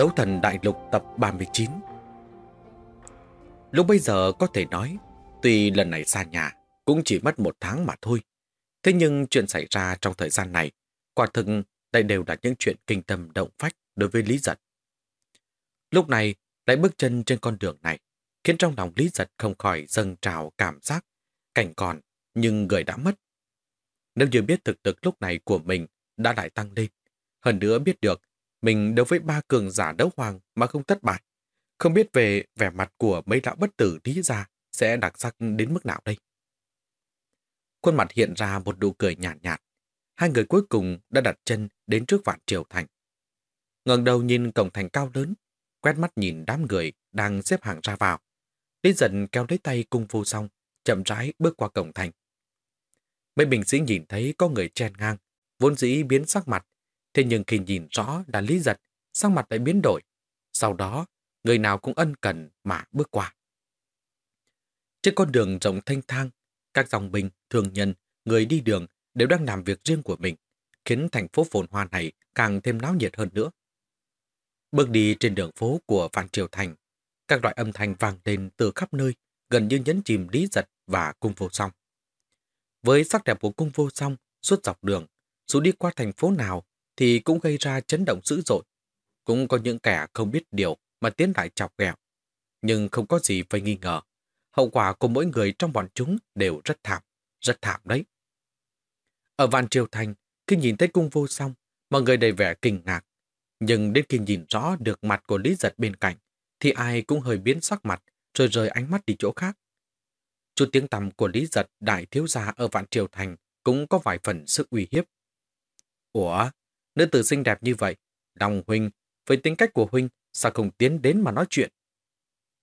Đấu thần đại lục tập 39 Lúc bây giờ có thể nói, tuy lần này xa nhà, cũng chỉ mất một tháng mà thôi. Thế nhưng chuyện xảy ra trong thời gian này, quả thực đây đều là những chuyện kinh tâm động phách đối với Lý Giật. Lúc này, lại bước chân trên con đường này, khiến trong lòng Lý Giật không khỏi dâng trào cảm giác, cảnh còn, nhưng người đã mất. Nếu như biết thực lực lúc này của mình đã lại tăng lên, hơn nữa biết được mình đấu với ba cường giả đấu hoàng mà không thất bại. Không biết về vẻ mặt của mấy lão bất tử lý ra sẽ đặc sắc đến mức nào đây. Khuôn mặt hiện ra một nụ cười nhạt, nhạt. Hai người cuối cùng đã đặt chân đến trước vạn triều thành. ngẩng đầu nhìn cổng thành cao lớn, quét mắt nhìn đám người đang xếp hàng ra vào. Lý dần kéo lấy tay cung phu xong, chậm rãi bước qua cổng thành. Mấy bình sĩ nhìn thấy có người chen ngang, vốn dĩ biến sắc mặt, Thế nhưng khi nhìn rõ là Lý Giật, sang mặt lại biến đổi. Sau đó, người nào cũng ân cần mà bước qua. Trên con đường rộng thanh thang, các dòng binh, thường nhân, người đi đường đều đang làm việc riêng của mình, khiến thành phố phồn hoa này càng thêm náo nhiệt hơn nữa. Bước đi trên đường phố của Phan Triều Thành, các loại âm thanh vang lên từ khắp nơi, gần như nhấn chìm Lý Giật và cung vô song. Với sắc đẹp của cung vô song, suốt dọc đường, dù đi qua thành phố nào thì cũng gây ra chấn động dữ dội. Cũng có những kẻ không biết điều mà tiến lại chọc ghẹo. Nhưng không có gì phải nghi ngờ. Hậu quả của mỗi người trong bọn chúng đều rất thảm, rất thảm đấy. Ở Vạn Triều Thành, khi nhìn thấy cung vô song, mọi người đầy vẻ kinh ngạc. Nhưng đến khi nhìn rõ được mặt của Lý Giật bên cạnh, thì ai cũng hơi biến sắc mặt, rồi rời ánh mắt đi chỗ khác. Chút tiếng tăm của Lý Giật đại thiếu gia ở Vạn Triều Thành cũng có vài phần sức uy hiếp. Ủa, Nữ tử xinh đẹp như vậy, lòng Huynh, với tính cách của Huynh, sao không tiến đến mà nói chuyện?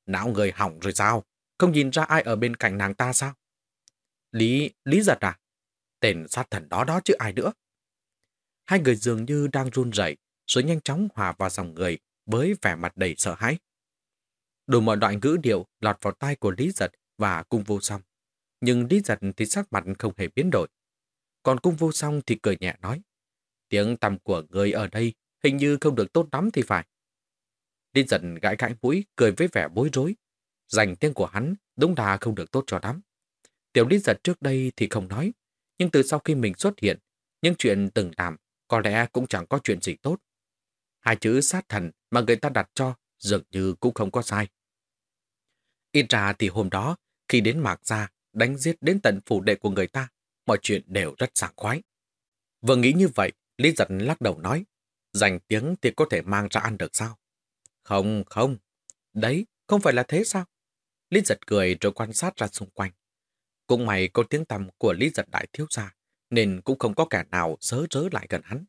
Não người hỏng rồi sao? Không nhìn ra ai ở bên cạnh nàng ta sao? Lý, Lý giật à? Tên sát thần đó đó chứ ai nữa? Hai người dường như đang run rẩy rồi nhanh chóng hòa vào dòng người với vẻ mặt đầy sợ hãi. Đủ mọi loại ngữ điệu lọt vào tai của Lý Giật và cung vô song. Nhưng Lý Giật thì sắc mặt không hề biến đổi. Còn cung vô song thì cười nhẹ nói. Tiếng tăm của người ở đây hình như không được tốt lắm thì phải. Linh giận gãi gãi mũi, cười với vẻ bối rối. Dành tiếng của hắn đúng là không được tốt cho lắm. Tiểu Linh giật trước đây thì không nói, nhưng từ sau khi mình xuất hiện, những chuyện từng làm có lẽ cũng chẳng có chuyện gì tốt. Hai chữ sát thần mà người ta đặt cho dường như cũng không có sai. Ít ra thì hôm đó, khi đến Mạc Gia, đánh giết đến tận phủ đệ của người ta, mọi chuyện đều rất sảng khoái. Vừa nghĩ như vậy, Lý giật lắc đầu nói, dành tiếng thì có thể mang ra ăn được sao? Không, không. Đấy, không phải là thế sao? Lý giật cười rồi quan sát ra xung quanh. Cũng may có tiếng tầm của Lý giật đại thiếu gia, nên cũng không có kẻ nào sớ rớ lại gần hắn.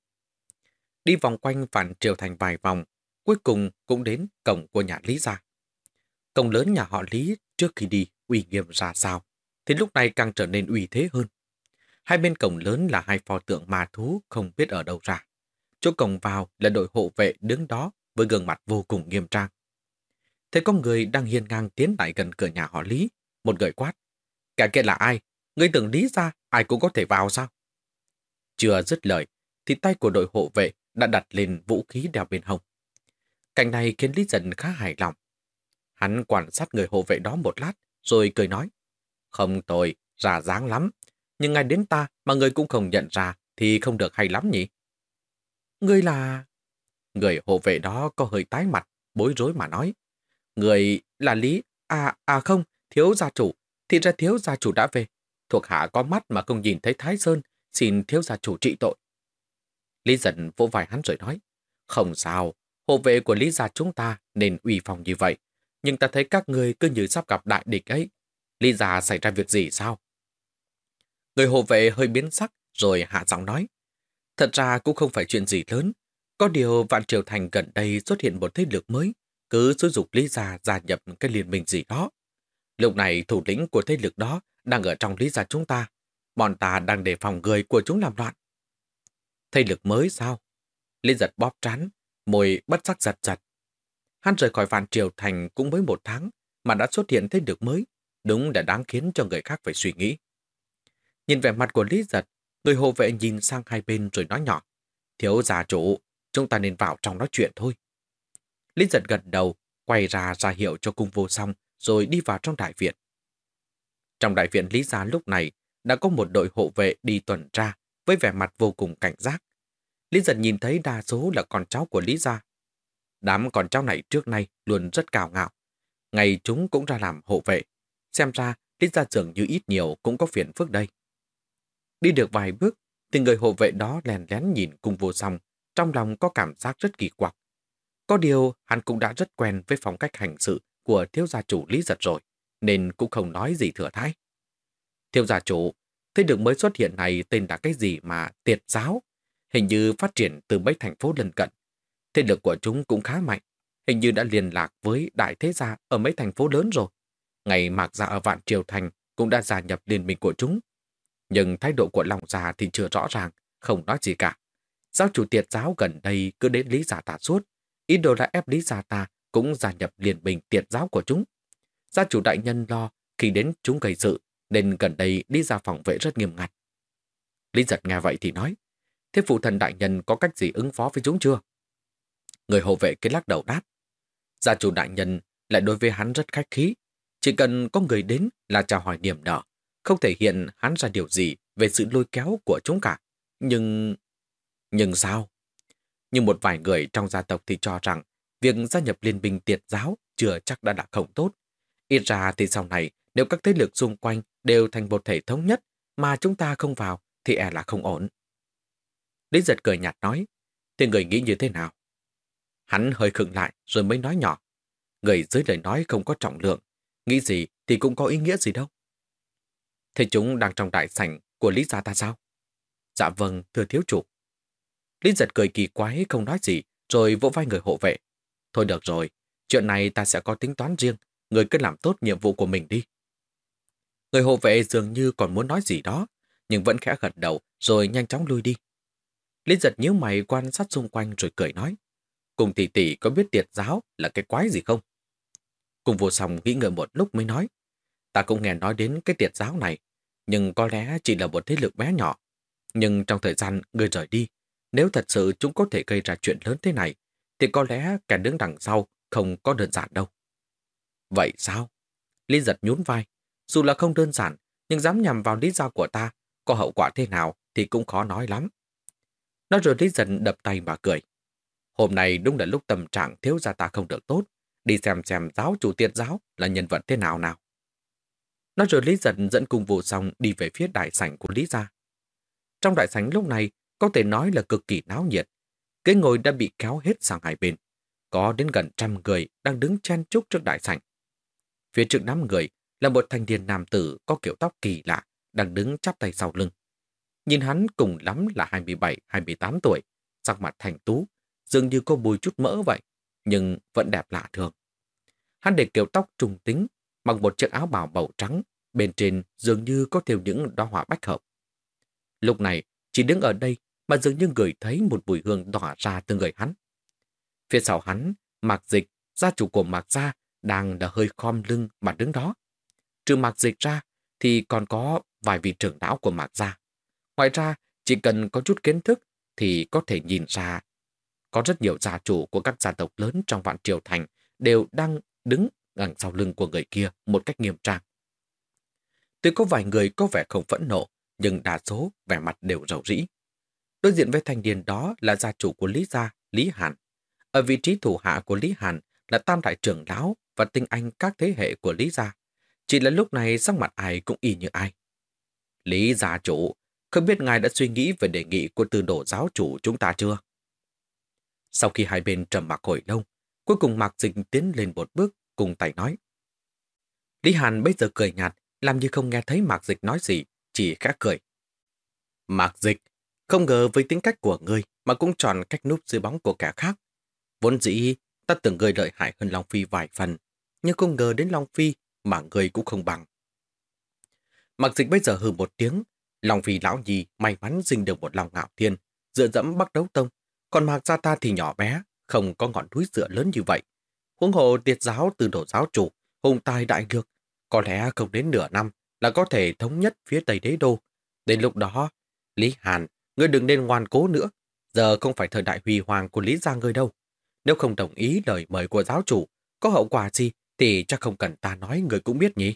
Đi vòng quanh phản triều thành vài vòng, cuối cùng cũng đến cổng của nhà Lý gia. Cổng lớn nhà họ Lý trước khi đi uy nghiêm ra sao, thì lúc này càng trở nên uy thế hơn. Hai bên cổng lớn là hai pho tượng ma thú không biết ở đâu ra. Chỗ cổng vào là đội hộ vệ đứng đó với gương mặt vô cùng nghiêm trang. Thấy có người đang hiên ngang tiến lại gần cửa nhà họ Lý. Một người quát. Kẻ kia là ai? Người tưởng Lý ra ai cũng có thể vào sao? Chưa dứt lời, thì tay của đội hộ vệ đã đặt lên vũ khí đeo bên hông. Cảnh này khiến Lý Dần khá hài lòng. Hắn quan sát người hộ vệ đó một lát, rồi cười nói. Không tồi, ra dáng lắm, nhưng ngay đến ta mà người cũng không nhận ra thì không được hay lắm nhỉ? Người là... Người hộ vệ đó có hơi tái mặt, bối rối mà nói. Người là Lý... À, à không, thiếu gia chủ. Thì ra thiếu gia chủ đã về. Thuộc hạ có mắt mà không nhìn thấy Thái Sơn, xin thiếu gia chủ trị tội. Lý giận vỗ vai hắn rồi nói. Không sao, hộ vệ của Lý gia chúng ta nên uy phòng như vậy. Nhưng ta thấy các người cứ như sắp gặp đại địch ấy. Lý gia xảy ra việc gì sao? Người hộ vệ hơi biến sắc rồi hạ giọng nói. Thật ra cũng không phải chuyện gì lớn. Có điều Vạn Triều Thành gần đây xuất hiện một thế lực mới, cứ xúi dục Lý Gia gia nhập cái liên minh gì đó. Lúc này thủ lĩnh của thế lực đó đang ở trong Lý Gia chúng ta. Bọn ta đang đề phòng người của chúng làm loạn. Thế lực mới sao? Lý giật bóp trán, môi bất sắc giật giật. Hắn rời khỏi Vạn Triều Thành cũng mới một tháng mà đã xuất hiện thế lực mới, đúng là đáng khiến cho người khác phải suy nghĩ. Nhìn vẻ mặt của Lý giật, người hộ vệ nhìn sang hai bên rồi nói nhỏ. Thiếu gia chủ, chúng ta nên vào trong nói chuyện thôi. Lý giật gật đầu, quay ra ra hiệu cho cung vô song, rồi đi vào trong đại viện. Trong đại viện Lý Gia lúc này, đã có một đội hộ vệ đi tuần tra, với vẻ mặt vô cùng cảnh giác. Lý giật nhìn thấy đa số là con cháu của Lý Gia. Đám con cháu này trước nay luôn rất cao ngạo. Ngày chúng cũng ra làm hộ vệ. Xem ra, Lý Gia dường như ít nhiều cũng có phiền phức đây. Đi được vài bước, thì người hộ vệ đó lèn lén nhìn cung vô song, trong lòng có cảm giác rất kỳ quặc. Có điều, hắn cũng đã rất quen với phong cách hành sự của thiếu gia chủ Lý Giật rồi, nên cũng không nói gì thừa thãi. Thiếu gia chủ, thế được mới xuất hiện này tên là cái gì mà tiệt giáo, hình như phát triển từ mấy thành phố lân cận. Thế lực của chúng cũng khá mạnh, hình như đã liên lạc với đại thế gia ở mấy thành phố lớn rồi. Ngày mạc Dạ ở Vạn Triều Thành cũng đã gia nhập liên minh của chúng. Nhưng thái độ của lòng già thì chưa rõ ràng, không nói gì cả. Giáo chủ tiệt giáo gần đây cứ đến Lý Giả Tà suốt, ý đồ là ép Lý Giả Tà cũng gia nhập liên minh tiệt giáo của chúng. Gia chủ đại nhân lo khi đến chúng gây sự, nên gần đây đi ra phòng vệ rất nghiêm ngặt. Lý giật nghe vậy thì nói, thế phụ thần đại nhân có cách gì ứng phó với chúng chưa? Người hộ vệ cái lắc đầu đáp. Gia chủ đại nhân lại đối với hắn rất khách khí, chỉ cần có người đến là chào hỏi niềm nở, không thể hiện hắn ra điều gì về sự lôi kéo của chúng cả. Nhưng... Nhưng sao? Nhưng một vài người trong gia tộc thì cho rằng việc gia nhập liên minh tiệt giáo chưa chắc đã đã không tốt. Ít ra thì sau này, nếu các thế lực xung quanh đều thành một thể thống nhất mà chúng ta không vào thì e là không ổn. Lý giật cười nhạt nói, thì người nghĩ như thế nào? Hắn hơi khựng lại rồi mới nói nhỏ. Người dưới lời nói không có trọng lượng, nghĩ gì thì cũng có ý nghĩa gì đâu. Thế chúng đang trong đại sảnh của Lý gia ta sao? Dạ vâng, thưa thiếu chủ. Lý giật cười kỳ quái không nói gì, rồi vỗ vai người hộ vệ. Thôi được rồi, chuyện này ta sẽ có tính toán riêng, người cứ làm tốt nhiệm vụ của mình đi. Người hộ vệ dường như còn muốn nói gì đó, nhưng vẫn khẽ gật đầu rồi nhanh chóng lui đi. Lý giật nhíu mày quan sát xung quanh rồi cười nói. Cùng tỷ tỷ có biết tiệt giáo là cái quái gì không? Cùng vô sòng nghĩ ngợi một lúc mới nói. Ta cũng nghe nói đến cái tiệt giáo này, nhưng có lẽ chỉ là một thế lực bé nhỏ. Nhưng trong thời gian người rời đi, nếu thật sự chúng có thể gây ra chuyện lớn thế này, thì có lẽ kẻ đứng đằng sau không có đơn giản đâu. Vậy sao? Lý giật nhún vai. Dù là không đơn giản, nhưng dám nhằm vào lý do của ta, có hậu quả thế nào thì cũng khó nói lắm. Nói rồi Lý giật đập tay mà cười. Hôm nay đúng là lúc tâm trạng thiếu gia ta không được tốt. Đi xem xem giáo chủ tiết giáo là nhân vật thế nào nào nó rồi Lý giật dẫn cùng vụ xong đi về phía đại sảnh của Lý gia. Trong đại sảnh lúc này có thể nói là cực kỳ náo nhiệt. Cái ngồi đã bị kéo hết sang hai bên. Có đến gần trăm người đang đứng chen chúc trước đại sảnh. Phía trước đám người là một thanh niên nam tử có kiểu tóc kỳ lạ, đang đứng chắp tay sau lưng. Nhìn hắn cùng lắm là 27-28 tuổi, sắc mặt thành tú, dường như có bùi chút mỡ vậy, nhưng vẫn đẹp lạ thường. Hắn để kiểu tóc trùng tính, mặc một chiếc áo bào màu trắng, bên trên dường như có thêu những đóa hoa bách hợp. Lúc này, chỉ đứng ở đây mà dường như người thấy một mùi hương tỏa ra từ người hắn. Phía sau hắn, Mạc Dịch, gia chủ của Mạc Gia, đang là hơi khom lưng mà đứng đó. Trừ Mạc Dịch ra, thì còn có vài vị trưởng lão của Mạc Gia. Ngoài ra, chỉ cần có chút kiến thức thì có thể nhìn ra có rất nhiều gia chủ của các gia tộc lớn trong vạn triều thành đều đang đứng đằng sau lưng của người kia một cách nghiêm trang. Tuy có vài người có vẻ không phẫn nộ, nhưng đa số vẻ mặt đều rầu rĩ. Đối diện với thanh niên đó là gia chủ của Lý Gia, Lý Hàn. Ở vị trí thủ hạ của Lý Hàn là tam đại trưởng lão và tinh anh các thế hệ của Lý Gia. Chỉ là lúc này sắc mặt ai cũng y như ai. Lý Gia chủ, không biết ngài đã suy nghĩ về đề nghị của từ đổ giáo chủ chúng ta chưa? Sau khi hai bên trầm mặc hồi lâu, cuối cùng Mạc Dịch tiến lên một bước cùng tay nói. Lý Hàn bây giờ cười nhạt, làm như không nghe thấy Mạc Dịch nói gì, chỉ khẽ cười. Mạc Dịch, không ngờ với tính cách của ngươi mà cũng chọn cách núp dưới bóng của kẻ khác. Vốn dĩ, ta tưởng ngươi lợi hại hơn Long Phi vài phần, nhưng không ngờ đến Long Phi mà ngươi cũng không bằng. Mạc Dịch bây giờ hừ một tiếng, Long Phi lão nhì may mắn dinh được một lòng ngạo thiên, dựa dẫm bắt đấu tông, còn Mạc Gia ta thì nhỏ bé, không có ngọn núi dựa lớn như vậy. Huống hộ tiệt giáo từ đổ giáo chủ, hùng tài đại lược, có lẽ không đến nửa năm là có thể thống nhất phía Tây Đế Đô. Đến lúc đó, Lý Hàn, ngươi đừng nên ngoan cố nữa. Giờ không phải thời đại huy hoàng của Lý Gia ngươi đâu. Nếu không đồng ý lời mời của giáo chủ, có hậu quả gì thì chắc không cần ta nói người cũng biết nhỉ.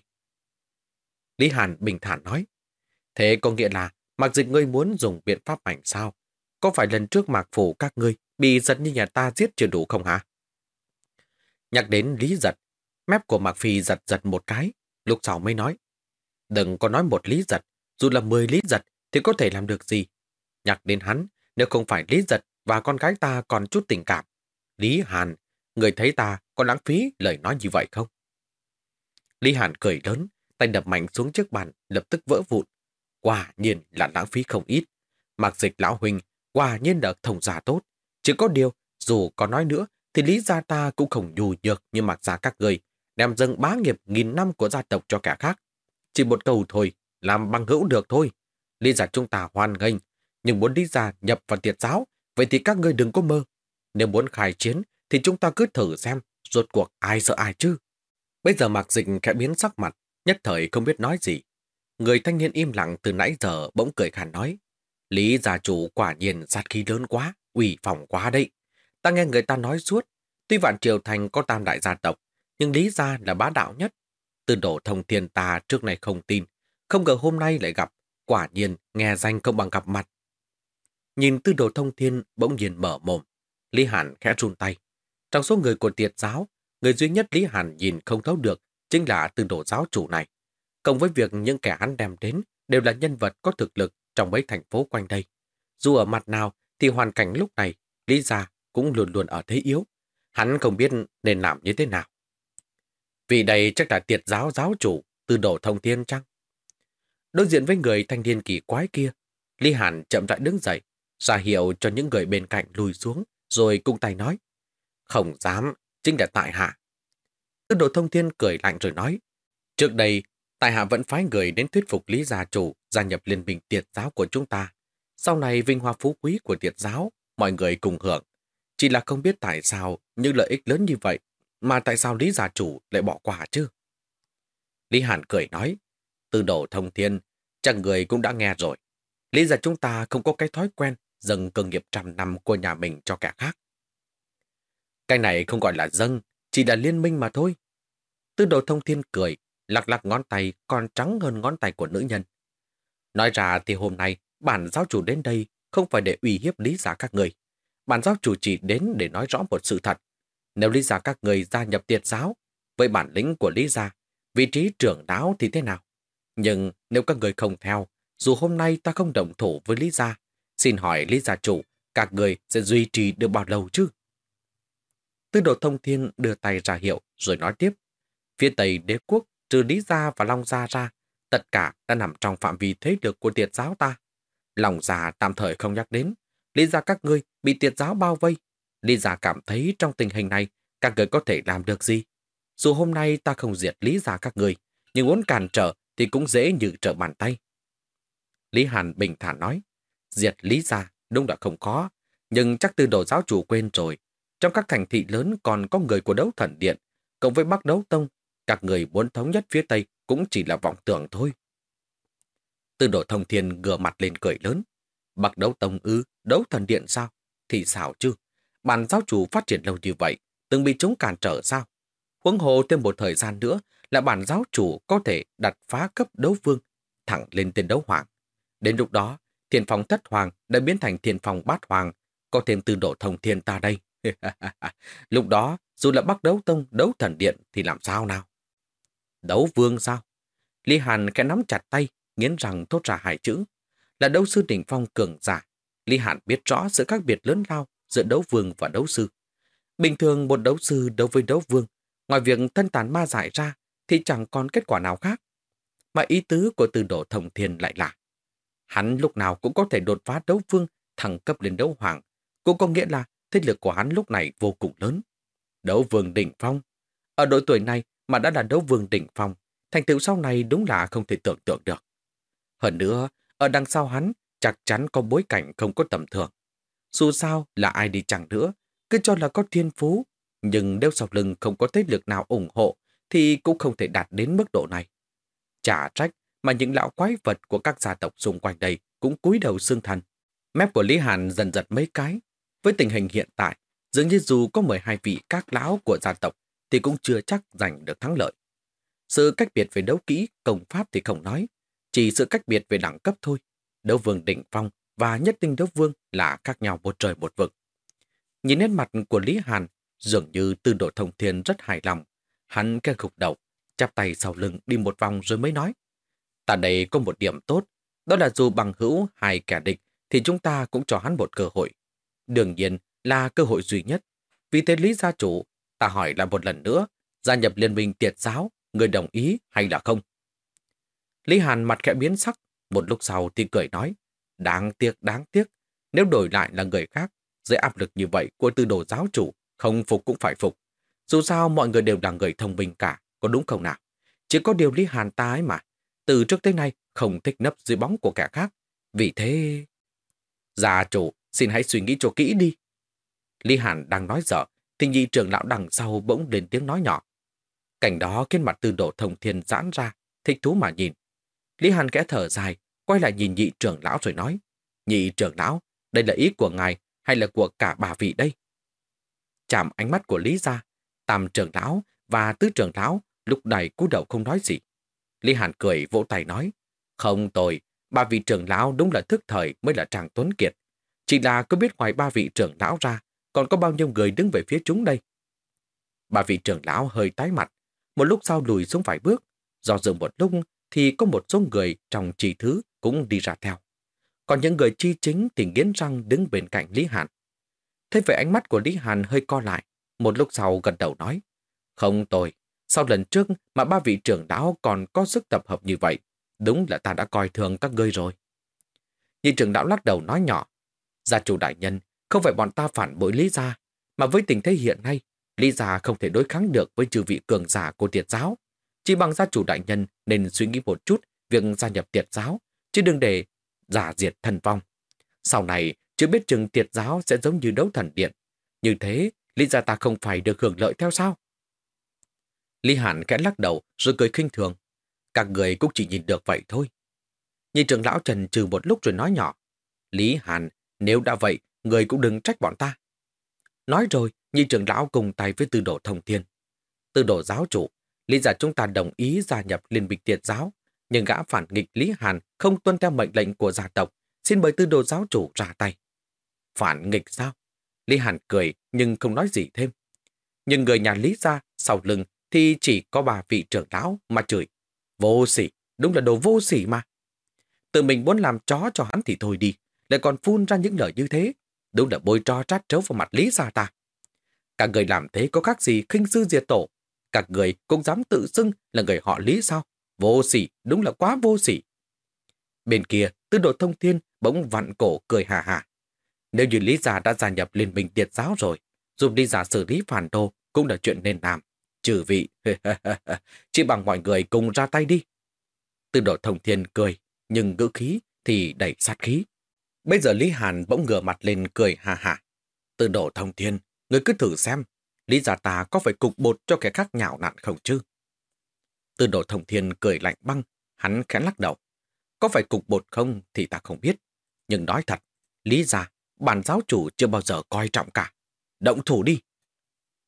Lý Hàn bình thản nói. Thế có nghĩa là mặc dịch ngươi muốn dùng biện pháp mạnh sao? Có phải lần trước mạc phủ các ngươi bị giật như nhà ta giết chưa đủ không hả? Nhắc đến Lý Giật, mép của Mạc Phi giật giật một cái, lúc sau mới nói. Đừng có nói một Lý Giật, dù là mười Lý Giật thì có thể làm được gì. Nhắc đến hắn, nếu không phải Lý Giật và con gái ta còn chút tình cảm. Lý Hàn, người thấy ta có lãng phí lời nói như vậy không? Lý Hàn cười lớn, tay đập mạnh xuống chiếc bàn, lập tức vỡ vụn. Quả nhiên là lãng phí không ít. Mạc dịch lão huynh, quả nhiên là thông giả tốt. Chỉ có điều, dù có nói nữa, thì lý gia ta cũng không nhu nhược như mặc gia các người, đem dâng bá nghiệp nghìn năm của gia tộc cho kẻ khác. Chỉ một câu thôi, làm bằng hữu được thôi. Lý gia chúng ta hoan nghênh, nhưng muốn lý gia nhập vào tiệt giáo, vậy thì các ngươi đừng có mơ. Nếu muốn khai chiến, thì chúng ta cứ thử xem, rốt cuộc ai sợ ai chứ. Bây giờ mạc dịch khẽ biến sắc mặt, nhất thời không biết nói gì. Người thanh niên im lặng từ nãy giờ bỗng cười khàn nói. Lý gia chủ quả nhiên sát khí lớn quá, ủy phòng quá đấy. Ta nghe người ta nói suốt, tuy vạn triều thành có tam đại gia tộc, nhưng Lý gia là bá đạo nhất. Từ đổ thông thiên ta trước này không tin, không ngờ hôm nay lại gặp, quả nhiên nghe danh không bằng gặp mặt. Nhìn tư đồ thông thiên bỗng nhiên mở mồm, Lý Hàn khẽ run tay. Trong số người của tiệt giáo, người duy nhất Lý Hàn nhìn không thấu được chính là tư đồ giáo chủ này. Cộng với việc những kẻ hắn đem đến đều là nhân vật có thực lực trong mấy thành phố quanh đây. Dù ở mặt nào thì hoàn cảnh lúc này Lý Gia cũng luôn luôn ở thế yếu. Hắn không biết nên làm như thế nào. Vì đây chắc là tiệt giáo giáo chủ từ đổ thông thiên chăng? Đối diện với người thanh niên kỳ quái kia, Lý Hàn chậm rãi đứng dậy, ra hiệu cho những người bên cạnh lùi xuống, rồi cung tay nói. Không dám, chính là tại hạ. Tư đồ thông thiên cười lạnh rồi nói. Trước đây, tại hạ vẫn phái người đến thuyết phục Lý gia chủ gia nhập liên minh tiệt giáo của chúng ta. Sau này vinh hoa phú quý của tiệt giáo, mọi người cùng hưởng. Chỉ là không biết tại sao những lợi ích lớn như vậy mà tại sao Lý gia chủ lại bỏ qua chứ? Lý Hàn cười nói, từ đầu thông thiên, chắc người cũng đã nghe rồi. Lý gia chúng ta không có cái thói quen dâng cơ nghiệp trăm năm của nhà mình cho kẻ khác. Cái này không gọi là dâng, chỉ là liên minh mà thôi. Tư đồ thông thiên cười, lắc lắc ngón tay còn trắng hơn ngón tay của nữ nhân. Nói ra thì hôm nay bản giáo chủ đến đây không phải để uy hiếp lý giả các người. Bản giáo chủ chỉ đến để nói rõ một sự thật. Nếu lý gia các người gia nhập tiệt giáo, với bản lĩnh của lý gia, vị trí trưởng đáo thì thế nào? Nhưng nếu các người không theo, dù hôm nay ta không đồng thủ với lý gia, xin hỏi lý gia chủ, các người sẽ duy trì được bao lâu chứ? Tư đồ thông thiên đưa tay ra hiệu rồi nói tiếp. Phía Tây đế quốc, trừ Lý Gia và Long Gia ra, tất cả đã nằm trong phạm vi thế lực của tiệt giáo ta. Long Gia tạm thời không nhắc đến. Lý Gia các ngươi bị tiệt giáo bao vây. Lý Gia cảm thấy trong tình hình này, các người có thể làm được gì? Dù hôm nay ta không diệt Lý Gia các người, nhưng muốn cản trở thì cũng dễ như trở bàn tay. Lý Hàn bình thản nói, diệt Lý Gia đúng là không có, nhưng chắc từ đồ giáo chủ quên rồi, trong các thành thị lớn còn có người của đấu thần điện, cộng với Bắc đấu tông, các người muốn thống nhất phía Tây cũng chỉ là vọng tưởng thôi. Tư đồ thông thiên gừa mặt lên cười lớn. Bắc đấu tông ư, đấu thần điện sao? Thì xảo chứ? Bản giáo chủ phát triển lâu như vậy, từng bị chúng cản trở sao? Huống hồ thêm một thời gian nữa là bản giáo chủ có thể đặt phá cấp đấu vương, thẳng lên tên đấu hoàng. Đến lúc đó, thiền phòng thất hoàng đã biến thành thiền phòng bát hoàng, có thêm tư độ thông thiên ta đây. Lúc đó, dù là bắt đấu tông, đấu thần điện thì làm sao nào? Đấu vương sao? Lý Hàn cái nắm chặt tay, nghiến rằng thốt ra hai chữ. Là đấu sư đỉnh phong cường giả. Lý Hàn biết rõ sự khác biệt lớn lao giữa đấu vương và đấu sư. Bình thường một đấu sư đấu với đấu vương, ngoài việc thân tàn ma giải ra thì chẳng còn kết quả nào khác. mà ý tứ của từ độ thông thiên lại là hắn lúc nào cũng có thể đột phá đấu vương thăng cấp lên đấu hoàng, cũng có nghĩa là thế lực của hắn lúc này vô cùng lớn. Đấu vương đỉnh phong. Ở độ tuổi này mà đã là đấu vương đỉnh phong, thành tựu sau này đúng là không thể tưởng tượng được. Hơn nữa, ở đằng sau hắn chắc chắn có bối cảnh không có tầm thường. Dù sao là ai đi chẳng nữa, cứ cho là có thiên phú, nhưng nếu sau lưng không có thế lực nào ủng hộ thì cũng không thể đạt đến mức độ này. Chả trách mà những lão quái vật của các gia tộc xung quanh đây cũng cúi đầu xương thần. Mép của Lý Hàn dần giật mấy cái. Với tình hình hiện tại, dường như dù có 12 vị các lão của gia tộc thì cũng chưa chắc giành được thắng lợi. Sự cách biệt về đấu kỹ, công pháp thì không nói, chỉ sự cách biệt về đẳng cấp thôi. Đấu vương đỉnh phong và nhất tinh đấu vương là khác nhau một trời một vực. Nhìn nét mặt của Lý Hàn, dường như tư độ thông thiên rất hài lòng. Hắn kêu gục đầu, chắp tay sau lưng đi một vòng rồi mới nói. Ta đây có một điểm tốt, đó là dù bằng hữu hay kẻ địch thì chúng ta cũng cho hắn một cơ hội. Đương nhiên là cơ hội duy nhất. Vì thế Lý gia chủ, ta hỏi lại một lần nữa, gia nhập liên minh tiệt giáo, người đồng ý hay là không? Lý Hàn mặt khẽ biến sắc, một lúc sau thì cười nói, đáng tiếc, đáng tiếc, nếu đổi lại là người khác, dưới áp lực như vậy của tư đồ giáo chủ, không phục cũng phải phục. Dù sao mọi người đều là người thông minh cả, có đúng không nào? Chỉ có điều Lý Hàn ta ấy mà, từ trước tới nay không thích nấp dưới bóng của kẻ khác. Vì thế... Gia chủ, xin hãy suy nghĩ cho kỹ đi. Lý Hàn đang nói dở, thì nhị trưởng lão đằng sau bỗng lên tiếng nói nhỏ. Cảnh đó khiến mặt tư đồ thông thiên giãn ra, thích thú mà nhìn. Lý Hàn kẽ thở dài, quay lại nhìn nhị trưởng lão rồi nói. Nhị trưởng lão, đây là ý của ngài hay là của cả bà vị đây? Chạm ánh mắt của Lý ra, tam trưởng lão và tứ trưởng lão lúc này cú đầu không nói gì. Lý Hàn cười vỗ tay nói, không tồi, ba vị trưởng lão đúng là thức thời mới là chàng tuấn kiệt. Chỉ là có biết ngoài ba vị trưởng lão ra, còn có bao nhiêu người đứng về phía chúng đây? Ba vị trưởng lão hơi tái mặt, một lúc sau lùi xuống vài bước, do dự một lúc thì có một số người trong trì thứ cũng đi ra theo. Còn những người chi chính thì nghiến răng đứng bên cạnh Lý Hàn. Thế vậy ánh mắt của Lý Hàn hơi co lại, một lúc sau gật đầu nói, không tồi. sau lần trước mà ba vị trưởng lão còn có sức tập hợp như vậy, đúng là ta đã coi thường các ngươi rồi. Nhị trưởng lão lắc đầu nói nhỏ, gia chủ đại nhân, không phải bọn ta phản bội Lý Gia, mà với tình thế hiện nay, Lý Gia không thể đối kháng được với trừ vị cường giả của tiệt giáo. Chỉ bằng gia chủ đại nhân nên suy nghĩ một chút việc gia nhập tiệt giáo, chứ đừng để giả diệt thần vong. Sau này, chưa biết chừng tiệt giáo sẽ giống như đấu thần điện. Như thế, Lý Gia ta không phải được hưởng lợi theo sao? Lý Hàn kẽ lắc đầu rồi cười khinh thường. Các người cũng chỉ nhìn được vậy thôi. Nhìn trưởng lão Trần trừ một lúc rồi nói nhỏ. Lý Hàn, nếu đã vậy, người cũng đừng trách bọn ta. Nói rồi, nhị trưởng lão cùng tay với tư đồ thông thiên. Tư đồ giáo chủ, lý giả chúng ta đồng ý gia nhập liên minh tiệt giáo, nhưng gã phản nghịch Lý Hàn không tuân theo mệnh lệnh của gia tộc, xin mời tư đồ giáo chủ ra tay. Phản nghịch sao? Lý Hàn cười nhưng không nói gì thêm. Nhưng người nhà Lý gia sau lưng thì chỉ có bà vị trưởng lão mà chửi. Vô sỉ, đúng là đồ vô sỉ mà. Tự mình muốn làm chó cho hắn thì thôi đi, lại còn phun ra những lời như thế. Đúng là bôi trò trát trấu vào mặt Lý Gia ta. cả người làm thế có khác gì khinh sư diệt tổ. Các người cũng dám tự xưng là người họ Lý sao? Vô sỉ, đúng là quá vô sỉ. Bên kia, tư độ thông thiên bỗng vặn cổ cười hà hà. Nếu như Lý Gia đã gia nhập liên minh tiệt giáo rồi, giúp Lý giả xử lý phản đồ cũng là chuyện nên làm. Trừ vị, chỉ bằng mọi người cùng ra tay đi. Tư độ thông thiên cười, nhưng ngữ khí thì đầy sát khí. Bây giờ Lý Hàn bỗng ngửa mặt lên cười hà hà. Tư độ thông thiên, người cứ thử xem, Lý giả ta có phải cục bột cho kẻ khác nhạo nạn không chứ? Tư độ thông thiên cười lạnh băng, hắn khẽ lắc đầu. Có phải cục bột không thì ta không biết. Nhưng nói thật, Lý gia, bản giáo chủ chưa bao giờ coi trọng cả. Động thủ đi.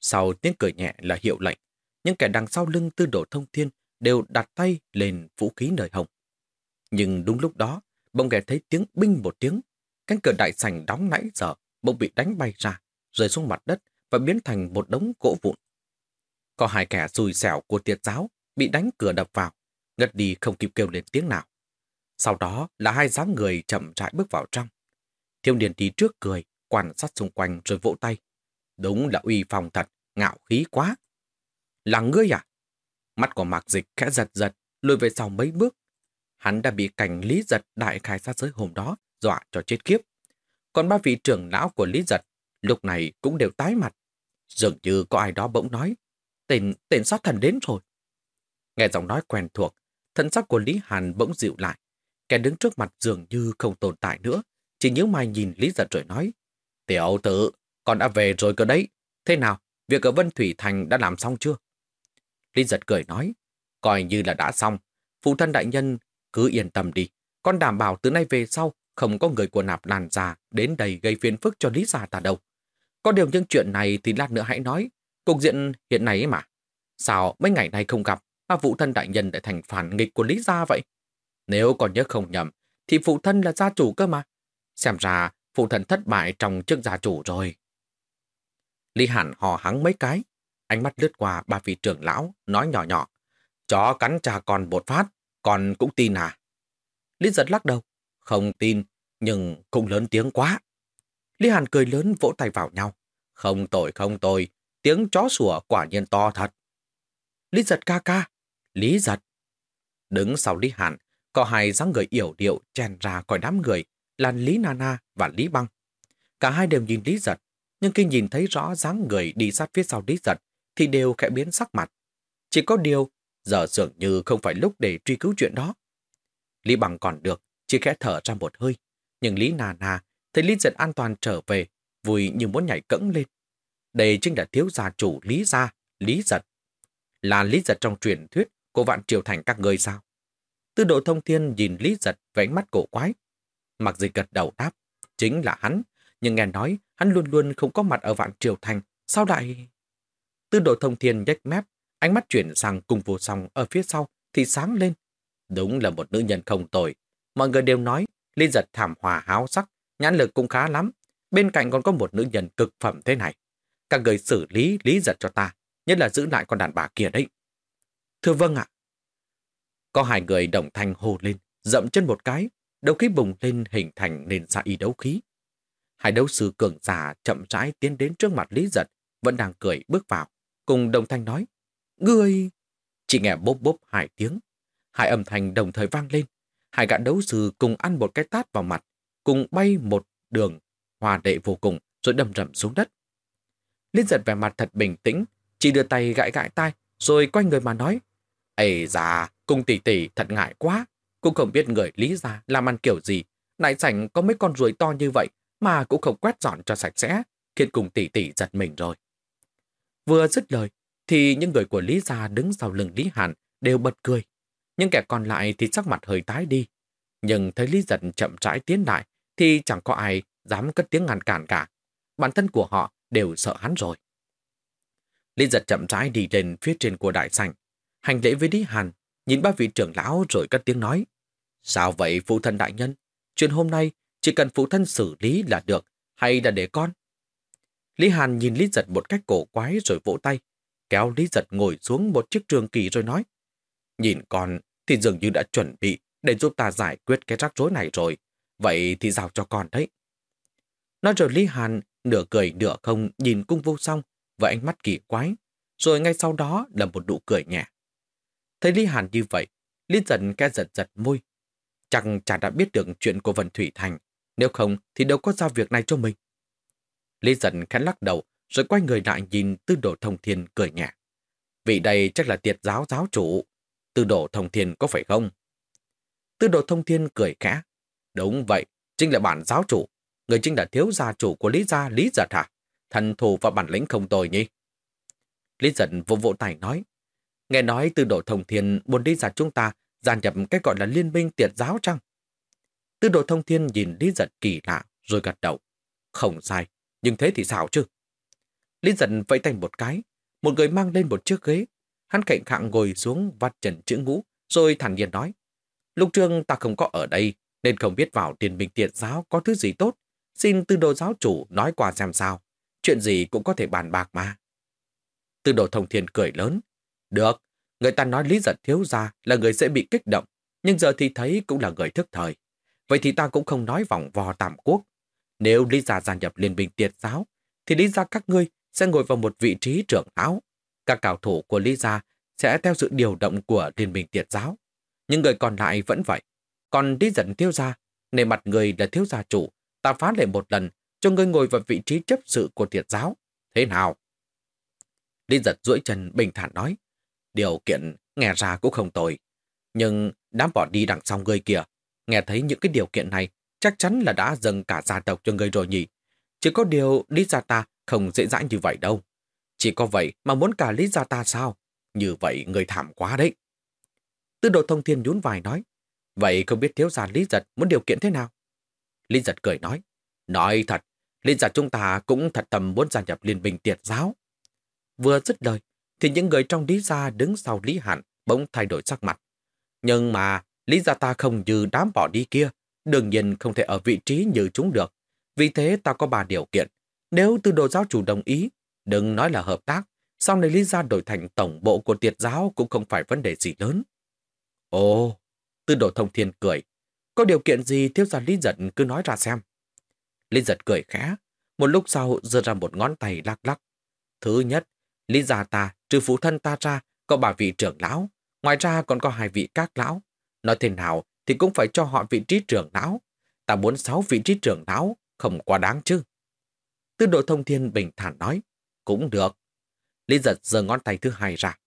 Sau tiếng cười nhẹ là hiệu lệnh, những kẻ đằng sau lưng tư đồ thông thiên đều đặt tay lên vũ khí nơi hồng. Nhưng đúng lúc đó, bỗng nghe thấy tiếng binh một tiếng. Cánh cửa đại sảnh đóng nãy giờ bỗng bị đánh bay ra, rơi xuống mặt đất và biến thành một đống gỗ vụn. Có hai kẻ xui xẻo của tiệt giáo bị đánh cửa đập vào, ngất đi không kịp kêu lên tiếng nào. Sau đó là hai dáng người chậm rãi bước vào trong. Thiếu niên đi trước cười, quan sát xung quanh rồi vỗ tay. Đúng là uy phong thật, ngạo khí quá. Là ngươi à? Mắt của mạc dịch khẽ giật giật, lùi về sau mấy bước. Hắn đã bị cảnh Lý Giật đại khai sát giới hôm đó, dọa cho chết kiếp. Còn ba vị trưởng lão của Lý Giật lúc này cũng đều tái mặt. Dường như có ai đó bỗng nói, tên, tên sát thần đến rồi. Nghe giọng nói quen thuộc, thân sắc của Lý Hàn bỗng dịu lại. Kẻ đứng trước mặt dường như không tồn tại nữa, chỉ nhớ mai nhìn Lý Giật rồi nói, Tiểu tử, con đã về rồi cơ đấy. Thế nào, việc ở Vân Thủy Thành đã làm xong chưa? Lý Giật cười nói, coi như là đã xong. Phụ thân đại nhân, cứ yên tâm đi. Con đảm bảo từ nay về sau, không có người của nạp làn già đến đây gây phiền phức cho Lý Gia ta đâu. Có điều những chuyện này thì lát nữa hãy nói. Cục diện hiện nay ấy mà. Sao mấy ngày nay không gặp, mà phụ thân đại nhân lại thành phản nghịch của Lý Gia vậy? Nếu còn nhớ không nhầm, thì phụ thân là gia chủ cơ mà. Xem ra phụ thân thất bại trong chức gia chủ rồi. Lý Hàn hò hắng mấy cái, ánh mắt lướt qua ba vị trưởng lão, nói nhỏ nhỏ. Chó cắn cha con một phát, con cũng tin à? Lý giật lắc đầu. Không tin, nhưng cũng lớn tiếng quá. Lý Hàn cười lớn vỗ tay vào nhau. Không tội không tội, tiếng chó sủa quả nhiên to thật. Lý giật ca ca, Lý giật. Đứng sau Lý Hàn, có hai dáng người yểu điệu chen ra khỏi đám người là Lý Nana và Lý Băng. Cả hai đều nhìn Lý giật, nhưng khi nhìn thấy rõ dáng người đi sát phía sau Lý giật thì đều khẽ biến sắc mặt. Chỉ có điều, giờ dường như không phải lúc để truy cứu chuyện đó. Lý Bằng còn được, chỉ khẽ thở ra một hơi. Nhưng Lý Nana thấy Lý Giật an toàn trở về, vui như muốn nhảy cẫng lên. Đây chính là thiếu gia chủ Lý Gia, Lý Giật. Là Lý Giật trong truyền thuyết của vạn triều thành các người sao? Tư độ thông thiên nhìn Lý Giật với ánh mắt cổ quái. Mặc dịch gật đầu đáp, chính là hắn, nhưng nghe nói hắn luôn luôn không có mặt ở vạn triều thành, sao lại... Tư độ thông thiên nhếch mép, ánh mắt chuyển sang cùng vô song ở phía sau thì sáng lên. Đúng là một nữ nhân không tồi, Mọi người đều nói Lý giật thảm hòa háo sắc, nhãn lực cũng khá lắm. Bên cạnh còn có một nữ nhân cực phẩm thế này. Các người xử lý Lý giật cho ta, nhất là giữ lại con đàn bà kia đấy. Thưa vâng ạ. Có hai người đồng thanh hồ lên, dậm chân một cái, đấu khí bùng lên hình thành nền xa y đấu khí. Hai đấu sư cường giả chậm rãi tiến đến trước mặt Lý giật, vẫn đang cười bước vào, cùng đồng thanh nói, Ngươi... Chỉ nghe bốp bốp hai tiếng. Hai âm thanh đồng thời vang lên, Hai gã đấu sư cùng ăn một cái tát vào mặt, cùng bay một đường, hòa đệ vô cùng, rồi đâm rầm xuống đất. Liên giật vẻ mặt thật bình tĩnh, chỉ đưa tay gãi gãi tai, rồi quay người mà nói, Ây da, cung tỷ tỷ thật ngại quá, cũng không biết người lý ra làm ăn kiểu gì, nại sảnh có mấy con ruồi to như vậy mà cũng không quét dọn cho sạch sẽ, khiến cùng tỷ tỷ giật mình rồi. Vừa dứt lời, thì những người của Lý Gia đứng sau lưng Lý Hàn đều bật cười. Nhưng kẻ còn lại thì sắc mặt hơi tái đi. Nhưng thấy Lý Giật chậm rãi tiến lại thì chẳng có ai dám cất tiếng ngăn cản cả. Bản thân của họ đều sợ hắn rồi. Lý Giật chậm rãi đi lên phía trên của đại sảnh, hành lễ với Lý Hàn, nhìn ba vị trưởng lão rồi cất tiếng nói. Sao vậy phụ thân đại nhân? Chuyện hôm nay chỉ cần phụ thân xử lý là được, hay là để con? Lý Hàn nhìn Lý Giật một cách cổ quái rồi vỗ tay, kéo Lý Giật ngồi xuống một chiếc trường kỳ rồi nói. Nhìn con thì dường như đã chuẩn bị để giúp ta giải quyết cái rắc rối này rồi. Vậy thì giao cho con đấy. Nói rồi Lý Hàn nửa cười nửa không nhìn cung vô song với ánh mắt kỳ quái. Rồi ngay sau đó là một nụ cười nhẹ. Thấy Lý Hàn như vậy, Lý dần ke giật giật môi. Chẳng chả đã biết được chuyện của Vân Thủy Thành. Nếu không thì đâu có giao việc này cho mình. Lý dần khẽ lắc đầu rồi quay người lại nhìn tư đồ thông thiên cười nhẹ. Vị đây chắc là tiệt giáo giáo chủ. Tư đồ thông thiên có phải không? Tư đồ thông thiên cười khẽ. Đúng vậy, chính là bản giáo chủ. Người chính là thiếu gia chủ của Lý Gia Lý Giật hả? Thần thù và bản lĩnh không tồi nhỉ? Lý Giật vô vỗ tay nói. Nghe nói tư đồ thông thiên muốn đi Giật chúng ta gia nhập cái gọi là liên minh tiệt giáo chăng? Tư đồ thông thiên nhìn Lý Giật kỳ lạ rồi gật đầu. Không sai, nhưng thế thì sao chứ? Lý Giật vẫy tay một cái, một người mang lên một chiếc ghế, Hắn cạnh khạng ngồi xuống vắt trần chữ ngũ, rồi thản nhiên nói. Lúc trương ta không có ở đây, nên không biết vào tiền bình tiện giáo có thứ gì tốt. Xin tư đồ giáo chủ nói qua xem sao. Chuyện gì cũng có thể bàn bạc mà. Tư đồ thông thiên cười lớn. Được, người ta nói lý giật thiếu ra là người sẽ bị kích động, nhưng giờ thì thấy cũng là người thức thời. Vậy thì ta cũng không nói vòng vò tạm quốc. Nếu lý gia gia nhập liên minh tiệt giáo, thì lý gia các ngươi sẽ ngồi vào một vị trí trưởng áo các cao thủ của Lý Gia sẽ theo sự điều động của Liên minh Tiệt Giáo, nhưng người còn lại vẫn vậy. Còn đi dẫn thiếu gia, nề mặt người là thiếu gia chủ, ta phá lệ một lần, cho ngươi ngồi vào vị trí chấp sự của thiệt giáo. Thế nào? Lý giật duỗi chân bình thản nói, điều kiện nghe ra cũng không tồi. Nhưng đám bỏ đi đằng sau ngươi kìa, nghe thấy những cái điều kiện này, chắc chắn là đã dâng cả gia tộc cho ngươi rồi nhỉ. Chỉ có điều Lý Gia ta không dễ dãi như vậy đâu. Chỉ có vậy mà muốn cả Lý Gia ta sao? Như vậy người thảm quá đấy. Tư đồ thông thiên nhún vài nói, vậy không biết thiếu gia Lý Giật muốn điều kiện thế nào? Lý Giật cười nói, nói thật, Lý Giật chúng ta cũng thật tâm muốn gia nhập liên minh tiệt giáo. Vừa dứt lời, thì những người trong Lý Gia đứng sau Lý Hạn bỗng thay đổi sắc mặt. Nhưng mà Lý Gia ta không như đám bỏ đi kia, đương nhiên không thể ở vị trí như chúng được. Vì thế ta có ba điều kiện. Nếu tư đồ giáo chủ đồng ý, đừng nói là hợp tác, sau này Lý Gia đổi thành tổng bộ của tiệt giáo cũng không phải vấn đề gì lớn. Ồ, tư đồ thông thiên cười. Có điều kiện gì thiếu gia Lý Giật cứ nói ra xem. Lý Giật cười khẽ, một lúc sau giơ ra một ngón tay lắc lắc. Thứ nhất, Lý gia ta, trừ phụ thân ta ra, có ba vị trưởng lão, ngoài ra còn có hai vị các lão. Nói thế nào thì cũng phải cho họ vị trí trưởng lão. Ta muốn sáu vị trí trưởng lão, không quá đáng chứ. Tư độ thông thiên bình thản nói, cũng được. Lý giật giơ ngón tay thứ hai ra.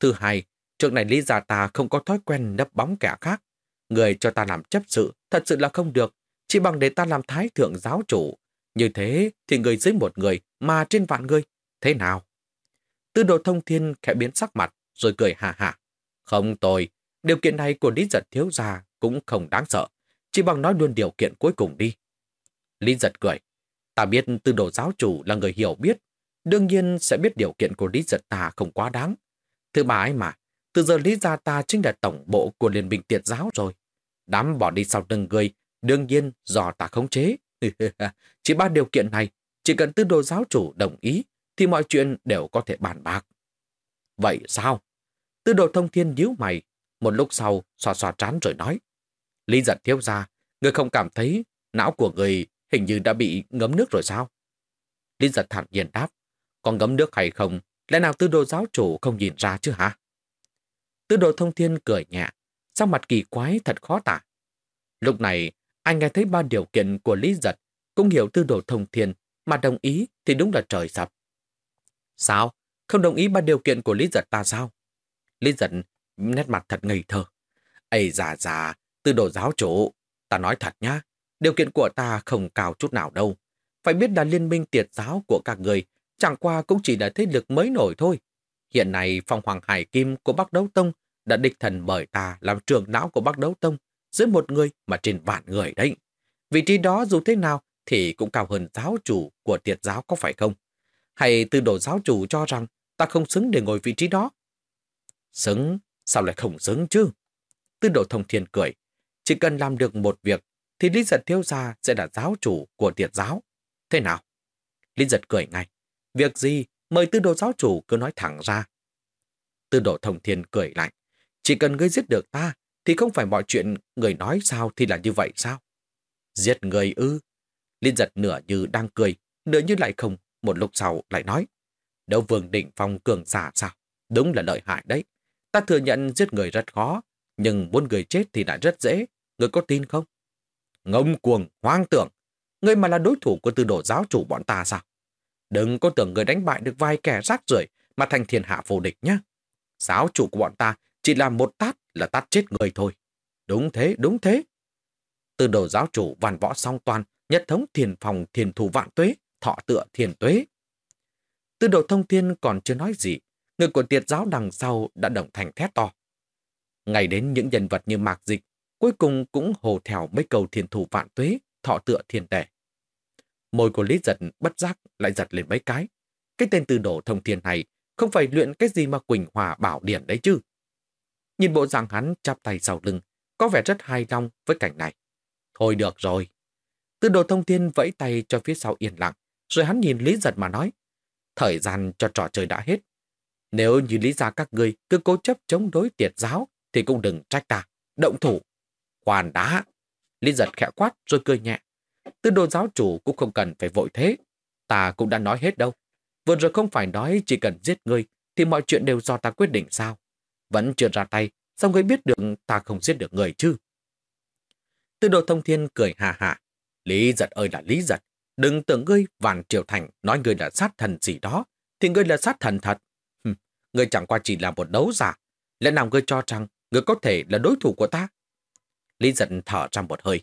Thứ hai, trước này Lý gia ta không có thói quen nấp bóng kẻ khác. Người cho ta làm chấp sự, thật sự là không được. Chỉ bằng để ta làm thái thượng giáo chủ. Như thế thì người dưới một người mà trên vạn người. Thế nào? Tư đồ thông thiên khẽ biến sắc mặt, rồi cười hà hà. Không tồi điều kiện này của Lý Giật thiếu gia cũng không đáng sợ. Chỉ bằng nói luôn điều kiện cuối cùng đi. Lý Giật cười. Ta biết tư đồ giáo chủ là người hiểu biết. Đương nhiên sẽ biết điều kiện của Lý Giật ta không quá đáng. Thứ ba ấy mà, từ giờ Lý gia ta chính là tổng bộ của Liên minh tiệt giáo rồi. Đám bỏ đi sau từng người, đương nhiên do ta khống chế. chỉ ba điều kiện này, chỉ cần tư đồ giáo chủ đồng ý, thì mọi chuyện đều có thể bàn bạc. Vậy sao? Tư đồ thông thiên nhíu mày, một lúc sau xòa xòa trán rồi nói. Lý giật thiếu ra, người không cảm thấy não của người hình như đã bị ngấm nước rồi sao? Lý giật thản nhiên đáp, còn ngấm nước hay không, lẽ nào tư đồ giáo chủ không nhìn ra chứ hả? Tư đồ thông thiên cười nhẹ, sao mặt kỳ quái thật khó tả. Lúc này, anh nghe thấy ba điều kiện của Lý giật, cũng hiểu tư đồ thông thiên, mà đồng ý thì đúng là trời sập. Sao? Không đồng ý ba điều kiện của Lý Giật ta sao? Lý Giật nét mặt thật ngây thơ. Ây già già, tư đồ giáo chủ, ta nói thật nhá, điều kiện của ta không cao chút nào đâu. Phải biết là liên minh tiệt giáo của các người chẳng qua cũng chỉ là thế lực mới nổi thôi. Hiện nay Phong Hoàng Hải Kim của Bắc Đấu Tông đã địch thần mời ta làm trưởng não của Bắc Đấu Tông dưới một người mà trên vạn người đấy. Vị trí đó dù thế nào thì cũng cao hơn giáo chủ của tiệt giáo có phải không? Hay tư đồ giáo chủ cho rằng ta không xứng để ngồi vị trí đó? Xứng? Sao lại không xứng chứ? Tư đồ thông thiên cười. Chỉ cần làm được một việc thì Lý Giật thiếu gia sẽ là giáo chủ của tiệt giáo. Thế nào? Lý Giật cười ngay. Việc gì? Mời tư đồ giáo chủ cứ nói thẳng ra. Tư đồ thông thiên cười lạnh. Chỉ cần ngươi giết được ta thì không phải mọi chuyện người nói sao thì là như vậy sao? Giết người ư? Liên giật nửa như đang cười, nửa như lại không, một lúc sau lại nói. Đâu vương định phong cường giả sao? Đúng là lợi hại đấy. Ta thừa nhận giết người rất khó, nhưng muốn người chết thì lại rất dễ. Người có tin không? Ngông cuồng, hoang tưởng. Người mà là đối thủ của tư đồ giáo chủ bọn ta sao? Đừng có tưởng người đánh bại được vài kẻ rác rưởi mà thành thiên hạ vô địch nhé. Giáo chủ của bọn ta chỉ làm một tát là tát chết người thôi. Đúng thế, đúng thế. từ đồ giáo chủ văn võ song toàn, nhất thống thiền phòng thiền thủ vạn tuế, thọ tựa thiền tuế. Tư đồ thông thiên còn chưa nói gì, người của tiệt giáo đằng sau đã đồng thành thét to. Ngày đến những nhân vật như mạc dịch, cuối cùng cũng hồ thèo mấy cầu thiền thủ vạn tuế, thọ tựa thiền tể. Môi của Lý giật bất giác lại giật lên mấy cái. Cái tên tư đồ thông thiên này không phải luyện cái gì mà Quỳnh Hòa bảo điển đấy chứ. Nhìn bộ dạng hắn chắp tay sau lưng, có vẻ rất hài lòng với cảnh này. Thôi được rồi. Tư đồ thông thiên vẫy tay cho phía sau yên lặng, rồi hắn nhìn Lý giật mà nói. Thời gian cho trò chơi đã hết. Nếu như lý ra các ngươi cứ cố chấp chống đối tiệt giáo, thì cũng đừng trách ta. Động thủ. Khoan đã. Lý giật khẽ quát rồi cười nhẹ. Tư đồ giáo chủ cũng không cần phải vội thế. Ta cũng đã nói hết đâu. Vừa rồi không phải nói chỉ cần giết ngươi thì mọi chuyện đều do ta quyết định sao. Vẫn chưa ra tay sao ngươi biết được ta không giết được người chứ? Tư đồ thông thiên cười hà hà. Lý giật ơi là lý giật, đừng tưởng ngươi vạn triều thành nói ngươi là sát thần gì đó, thì ngươi là sát thần thật. Hừm, ngươi chẳng qua chỉ là một đấu giả. Lẽ nào ngươi cho rằng ngươi có thể là đối thủ của ta? Lý giật thở ra một hơi.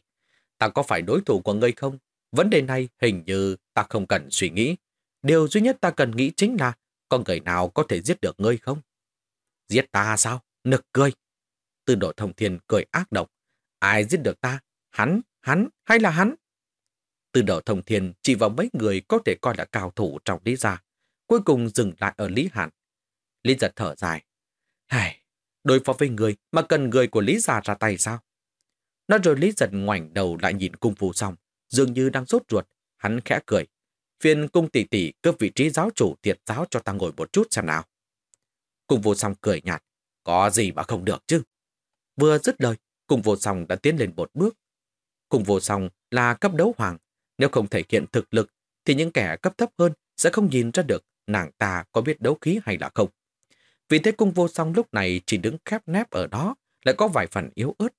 Ta có phải đối thủ của ngươi không? Vấn đề này hình như ta không cần suy nghĩ. Điều duy nhất ta cần nghĩ chính là có người nào có thể giết được ngươi không? Giết ta sao? Nực cười. Tư độ thông thiên cười ác độc. Ai giết được ta? Hắn, hắn hay là hắn? Tư độ thông thiên chỉ vào mấy người có thể coi là cao thủ trong lý gia. Cuối cùng dừng lại ở Lý Hàn. Lý giật thở dài. Hài, đối phó với người mà cần người của Lý gia ra tay sao? Nói rồi Lý giật ngoảnh đầu lại nhìn cung phù xong, dường như đang sốt ruột. Hắn khẽ cười. Phiên cung tỷ tỷ cướp vị trí giáo chủ tiệt giáo cho ta ngồi một chút xem nào. Cung vô song cười nhạt. Có gì mà không được chứ? Vừa dứt lời, cung vô song đã tiến lên một bước. Cung vô song là cấp đấu hoàng. Nếu không thể hiện thực lực, thì những kẻ cấp thấp hơn sẽ không nhìn ra được nàng ta có biết đấu khí hay là không. Vì thế cung vô song lúc này chỉ đứng khép nép ở đó, lại có vài phần yếu ớt.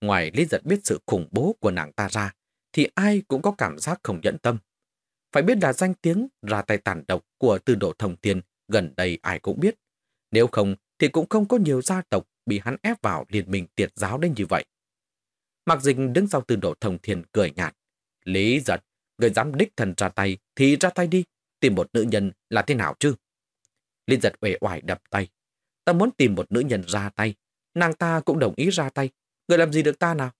Ngoài lý giật biết sự khủng bố của nàng ta ra, thì ai cũng có cảm giác không nhẫn tâm. Phải biết là danh tiếng ra tay tàn độc của tư độ thông thiên gần đây ai cũng biết. Nếu không thì cũng không có nhiều gia tộc bị hắn ép vào liên minh tiệt giáo đến như vậy. Mạc Dịch đứng sau tư độ thông Thiền cười nhạt. Lý giật, người dám đích thần ra tay thì ra tay đi, tìm một nữ nhân là thế nào chứ? Lý giật uể oải đập tay. Ta muốn tìm một nữ nhân ra tay, nàng ta cũng đồng ý ra tay. Người làm gì được ta nào?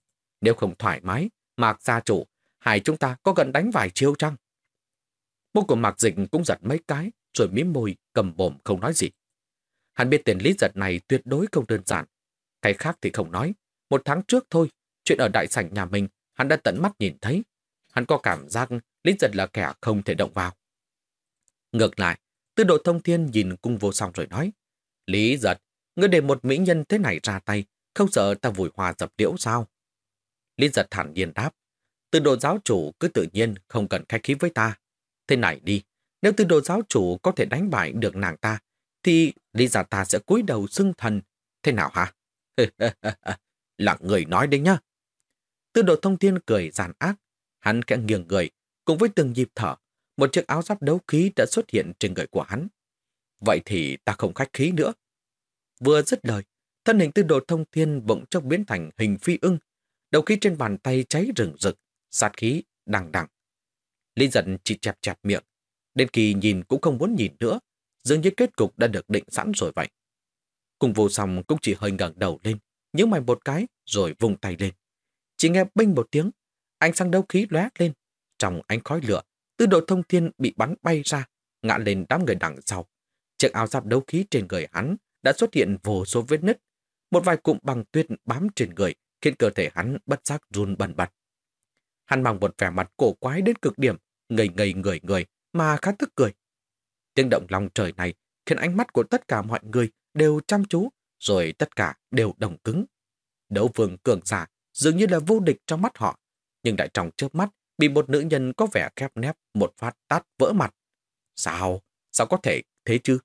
Nếu không thoải mái, Mạc gia chủ, hai chúng ta có gần đánh vài chiêu chăng? Bố của Mạc Dịch cũng giật mấy cái, rồi mím môi, cầm bồm không nói gì. Hắn biết tiền lý giật này tuyệt đối không đơn giản. Cái khác thì không nói. Một tháng trước thôi, chuyện ở đại sảnh nhà mình, hắn đã tận mắt nhìn thấy. Hắn có cảm giác lý giật là kẻ không thể động vào. Ngược lại, tư độ thông thiên nhìn cung vô song rồi nói. Lý giật, ngươi để một mỹ nhân thế này ra tay, không sợ ta vùi hòa dập liễu sao? Lý giật thản nhiên đáp. Tư đồ giáo chủ cứ tự nhiên không cần khách khí với ta. Thế này đi, nếu tư đồ giáo chủ có thể đánh bại được nàng ta, thì lý giả ta sẽ cúi đầu xưng thần. Thế nào hả? là người nói đấy nhá. Tư đồ thông thiên cười giàn ác. Hắn kẽ nghiêng người, cùng với từng nhịp thở, một chiếc áo giáp đấu khí đã xuất hiện trên người của hắn. Vậy thì ta không khách khí nữa. Vừa dứt lời, thân hình tư đồ thông thiên bỗng chốc biến thành hình phi ưng, đầu khí trên bàn tay cháy rừng rực, sát khí đằng đằng. Lý giận chỉ chẹp chẹp miệng, đến kỳ nhìn cũng không muốn nhìn nữa, dường như kết cục đã được định sẵn rồi vậy. Cùng vô song cũng chỉ hơi ngẩng đầu lên, nhớ mày một cái rồi vùng tay lên. Chỉ nghe binh một tiếng, ánh sang đấu khí lóe lên. Trong ánh khói lửa, tư độ thông thiên bị bắn bay ra, ngã lên đám người đằng sau. Chiếc áo giáp đấu khí trên người hắn đã xuất hiện vô số vết nứt. Một vài cụm bằng tuyết bám trên người khiến cơ thể hắn bất giác run bần bật. Hắn mang một vẻ mặt cổ quái đến cực điểm, ngây ngây người người mà khá tức cười. Tiếng động lòng trời này khiến ánh mắt của tất cả mọi người đều chăm chú, rồi tất cả đều đồng cứng. Đấu vương cường giả dường như là vô địch trong mắt họ, nhưng đại trong trước mắt bị một nữ nhân có vẻ khép nép một phát tát vỡ mặt. Sao? Sao có thể thế chứ?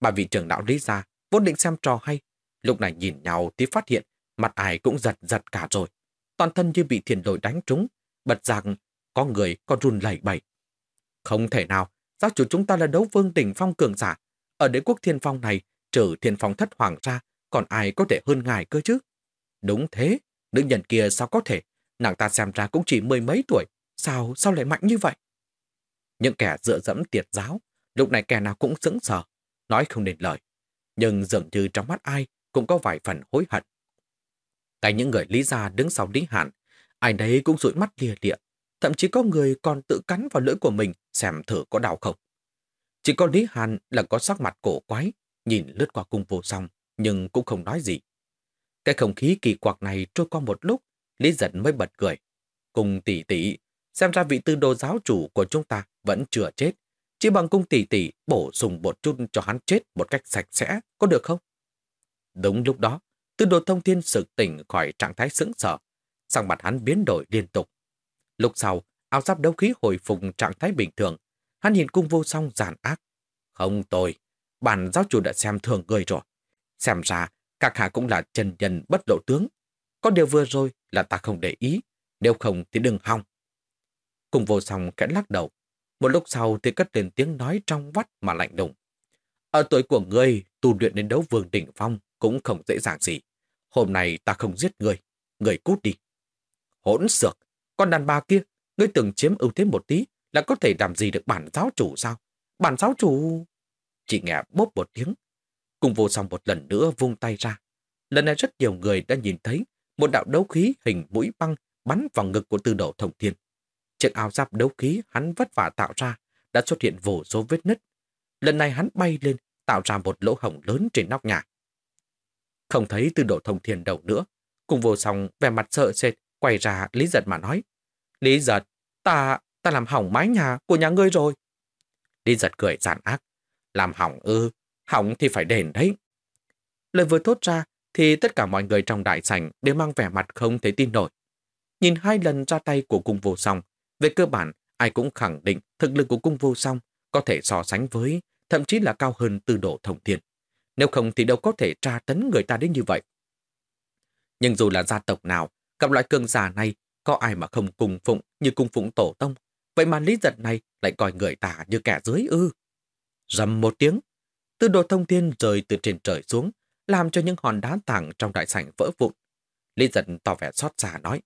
Bà vị trưởng đạo lý ra, vốn định xem trò hay. Lúc này nhìn nhau thì phát hiện mặt ai cũng giật giật cả rồi. Toàn thân như bị thiền đội đánh trúng, bật rằng có người còn run lẩy bẩy. Không thể nào, giáo chủ chúng ta là đấu vương đỉnh phong cường giả. Ở đế quốc thiên phong này, trừ thiên phong thất hoàng ra, còn ai có thể hơn ngài cơ chứ? Đúng thế, nữ nhân kia sao có thể? Nàng ta xem ra cũng chỉ mười mấy tuổi. Sao, sao lại mạnh như vậy? Những kẻ dựa dẫm tiệt giáo, lúc này kẻ nào cũng sững sờ, nói không nên lời. Nhưng dường như trong mắt ai cũng có vài phần hối hận. Cái những người lý gia đứng sau Lý Hạn, ai đấy cũng rụi mắt lìa lịa, thậm chí có người còn tự cắn vào lưỡi của mình xem thử có đau không. Chỉ có Lý Hàn là có sắc mặt cổ quái, nhìn lướt qua cung vô song, nhưng cũng không nói gì. Cái không khí kỳ quặc này trôi qua một lúc, Lý Giật mới bật cười. Cùng tỷ tỷ, xem ra vị tư đồ giáo chủ của chúng ta vẫn chưa chết. Chỉ bằng cung tỷ tỷ bổ sung một chút cho hắn chết một cách sạch sẽ, có được không? Đúng lúc đó, tư đồ thông thiên sực tỉnh khỏi trạng thái sững sờ. Sang mặt hắn biến đổi liên tục. Lúc sau, áo giáp đấu khí hồi phục trạng thái bình thường. Hắn nhìn cung vô song giàn ác. Không tôi, bản giáo chủ đã xem thường người rồi. Xem ra, Các hạ cũng là trần nhân bất lộ tướng. Có điều vừa rồi là ta không để ý, nếu không thì đừng hòng. cung vô song kẽ lắc đầu. Một lúc sau thì cất lên tiếng nói trong vắt mà lạnh đùng. Ở tuổi của ngươi, tu luyện đến đấu vương đỉnh phong cũng không dễ dàng gì. Hôm nay ta không giết ngươi, ngươi cút đi. Hỗn xược, con đàn bà kia, ngươi từng chiếm ưu thế một tí là có thể làm gì được bản giáo chủ sao? Bản giáo chủ... Chị nghe bốp một tiếng. Cùng vô song một lần nữa vung tay ra. Lần này rất nhiều người đã nhìn thấy một đạo đấu khí hình mũi băng bắn vào ngực của tư đồ thông thiên. Chiếc áo giáp đấu khí hắn vất vả tạo ra đã xuất hiện vô số vết nứt. Lần này hắn bay lên, tạo ra một lỗ hổng lớn trên nóc nhà. Không thấy tư độ thông thiên đầu nữa, cùng vô song vẻ mặt sợ sệt, quay ra Lý Giật mà nói. Lý Giật, ta, ta làm hỏng mái nhà của nhà ngươi rồi. Lý Giật cười giản ác. Làm hỏng ư, hỏng thì phải đền đấy. Lời vừa thốt ra thì tất cả mọi người trong đại sảnh đều mang vẻ mặt không thể tin nổi. Nhìn hai lần ra tay của cung vô song, về cơ bản ai cũng khẳng định thực lực của cung vô song có thể so sánh với, thậm chí là cao hơn từ độ thông thiên. Nếu không thì đâu có thể tra tấn người ta đến như vậy. Nhưng dù là gia tộc nào, gặp loại cường giả này, có ai mà không cung phụng như cung phụng tổ tông. Vậy mà lý giật này lại coi người ta như kẻ dưới ư. Rầm một tiếng, từ đồ thông thiên rơi từ trên trời xuống, làm cho những hòn đá tảng trong đại sảnh vỡ vụn. Lý giật tỏ vẻ xót xa nói.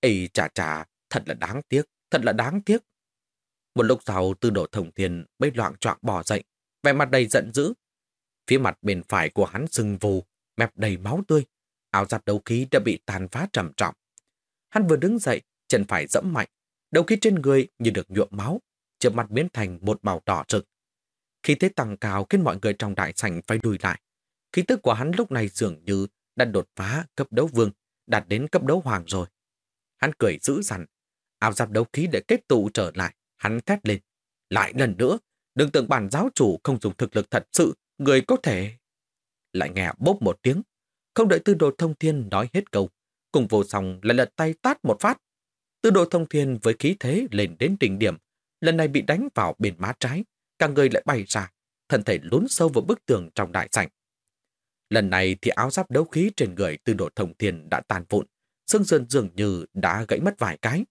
Ây chà chà, thật là đáng tiếc, thật là đáng tiếc. Một lúc sau, tư đồ thông thiên mới loạn trọng bỏ dậy, vẻ mặt đầy giận dữ. Phía mặt bên phải của hắn sưng vù, mẹp đầy máu tươi, áo giáp đấu khí đã bị tàn phá trầm trọng. Hắn vừa đứng dậy, chân phải dẫm mạnh, đấu khí trên người như được nhuộm máu, trước mặt biến thành một màu đỏ rực. Khi thế tăng cao khiến mọi người trong đại sảnh phải đùi lại. Khí tức của hắn lúc này dường như đã đột phá cấp đấu vương, đạt đến cấp đấu hoàng rồi. Hắn cười dữ dằn, áo giáp đấu khí để kết tụ trở lại, hắn thét lên. Lại lần nữa, đừng tưởng bản giáo chủ không dùng thực lực thật sự, người có thể... Lại nghe bốp một tiếng, không đợi tư đồ thông thiên nói hết câu, cùng vô song lại lật tay tát một phát. Tư đồ thông thiên với khí thế lên đến đỉnh điểm, lần này bị đánh vào bên má trái, cả người lại bay ra, thân thể lún sâu vào bức tường trong đại sảnh. Lần này thì áo giáp đấu khí trên người tư đồ thông thiên đã tàn vụn, xương sườn dường như đã gãy mất vài cái.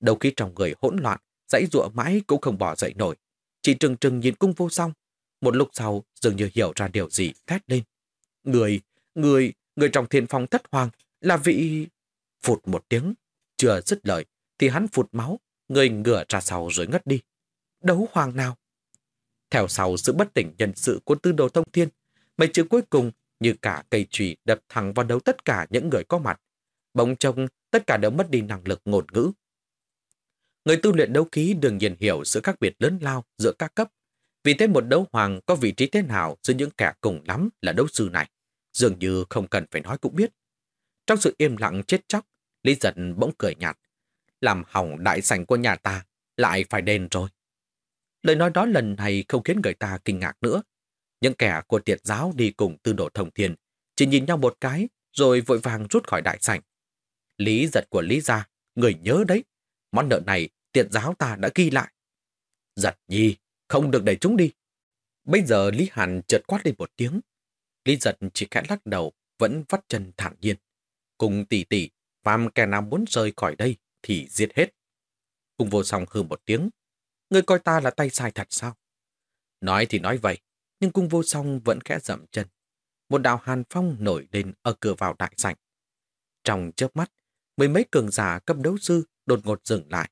Đầu khí trong người hỗn loạn, dãy ruộng mãi cũng không bỏ dậy nổi. Chỉ trừng trừng nhìn cung vô song. Một lúc sau, dường như hiểu ra điều gì, thét lên. Người, người, người trong thiên phong thất hoàng, là vị... Phụt một tiếng, chưa dứt lời, thì hắn phụt máu, người ngửa ra sau rồi ngất đi. Đấu hoàng nào? Theo sau sự bất tỉnh nhân sự của tư đồ thông thiên, mấy chữ cuối cùng như cả cây trùy đập thẳng vào đầu tất cả những người có mặt. Bỗng trông, tất cả đều mất đi năng lực ngôn ngữ. Người tu luyện đấu khí đương nhiên hiểu sự khác biệt lớn lao giữa các cấp. Vì thế một đấu hoàng có vị trí thế nào giữa những kẻ cùng lắm là đấu sư này, dường như không cần phải nói cũng biết. Trong sự im lặng chết chóc, Lý giận bỗng cười nhạt. Làm hỏng đại sảnh của nhà ta, lại phải đền rồi. Lời nói đó lần này không khiến người ta kinh ngạc nữa. Những kẻ của tiệt giáo đi cùng tư độ thông thiên, chỉ nhìn nhau một cái, rồi vội vàng rút khỏi đại sảnh. Lý giật của Lý gia, người nhớ đấy, Món nợ này tiệt giáo ta đã ghi lại. Giật nhi, không được đẩy chúng đi. Bây giờ Lý Hàn chợt quát lên một tiếng. Lý giật chỉ khẽ lắc đầu, vẫn vắt chân thản nhiên. Cùng tỷ tỷ, phàm kẻ nào muốn rời khỏi đây thì giết hết. Cùng vô song hư một tiếng. Người coi ta là tay sai thật sao? Nói thì nói vậy, nhưng cung vô song vẫn khẽ dậm chân. Một đạo hàn phong nổi lên ở cửa vào đại sảnh. Trong chớp mắt, mười mấy cường giả cấp đấu sư đột ngột dừng lại.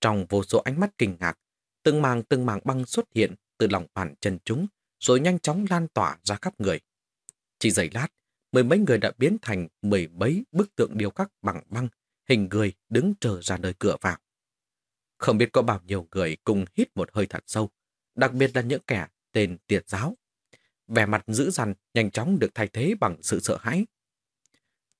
Trong vô số ánh mắt kinh ngạc, từng màng từng màng băng xuất hiện từ lòng bàn chân chúng, rồi nhanh chóng lan tỏa ra khắp người. Chỉ giây lát, mười mấy người đã biến thành mười mấy bức tượng điêu khắc bằng băng, hình người đứng chờ ra nơi cửa vào. Không biết có bao nhiêu người cùng hít một hơi thật sâu, đặc biệt là những kẻ tên tiệt giáo. Vẻ mặt dữ dằn nhanh chóng được thay thế bằng sự sợ hãi.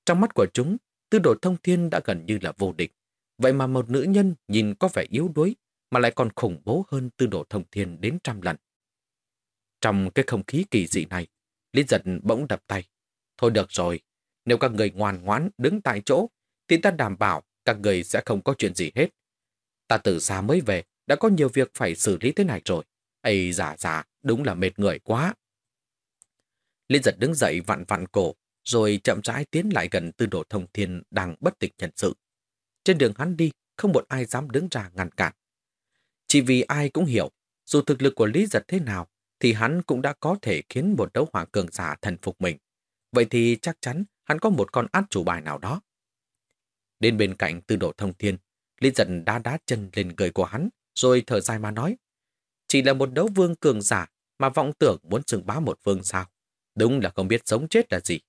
Trong mắt của chúng, tư đồ thông thiên đã gần như là vô địch. Vậy mà một nữ nhân nhìn có vẻ yếu đuối mà lại còn khủng bố hơn tư độ thông thiên đến trăm lần. Trong cái không khí kỳ dị này, Lý giật bỗng đập tay. Thôi được rồi, nếu các người ngoan ngoãn đứng tại chỗ, thì ta đảm bảo các người sẽ không có chuyện gì hết. Ta từ xa mới về, đã có nhiều việc phải xử lý thế này rồi. Ây giả giả, đúng là mệt người quá. Lý giật đứng dậy vặn vặn cổ, rồi chậm rãi tiến lại gần tư đồ thông thiên đang bất tịch nhận sự. Trên đường hắn đi, không một ai dám đứng ra ngăn cản. Chỉ vì ai cũng hiểu, dù thực lực của Lý giật thế nào, thì hắn cũng đã có thể khiến một đấu hoàng cường giả thần phục mình. Vậy thì chắc chắn hắn có một con át chủ bài nào đó. Đến bên cạnh tư độ thông thiên, Lý giận đá đá chân lên người của hắn, rồi thở dài mà nói. Chỉ là một đấu vương cường giả mà vọng tưởng muốn xưng bá một vương sao. Đúng là không biết sống chết là gì.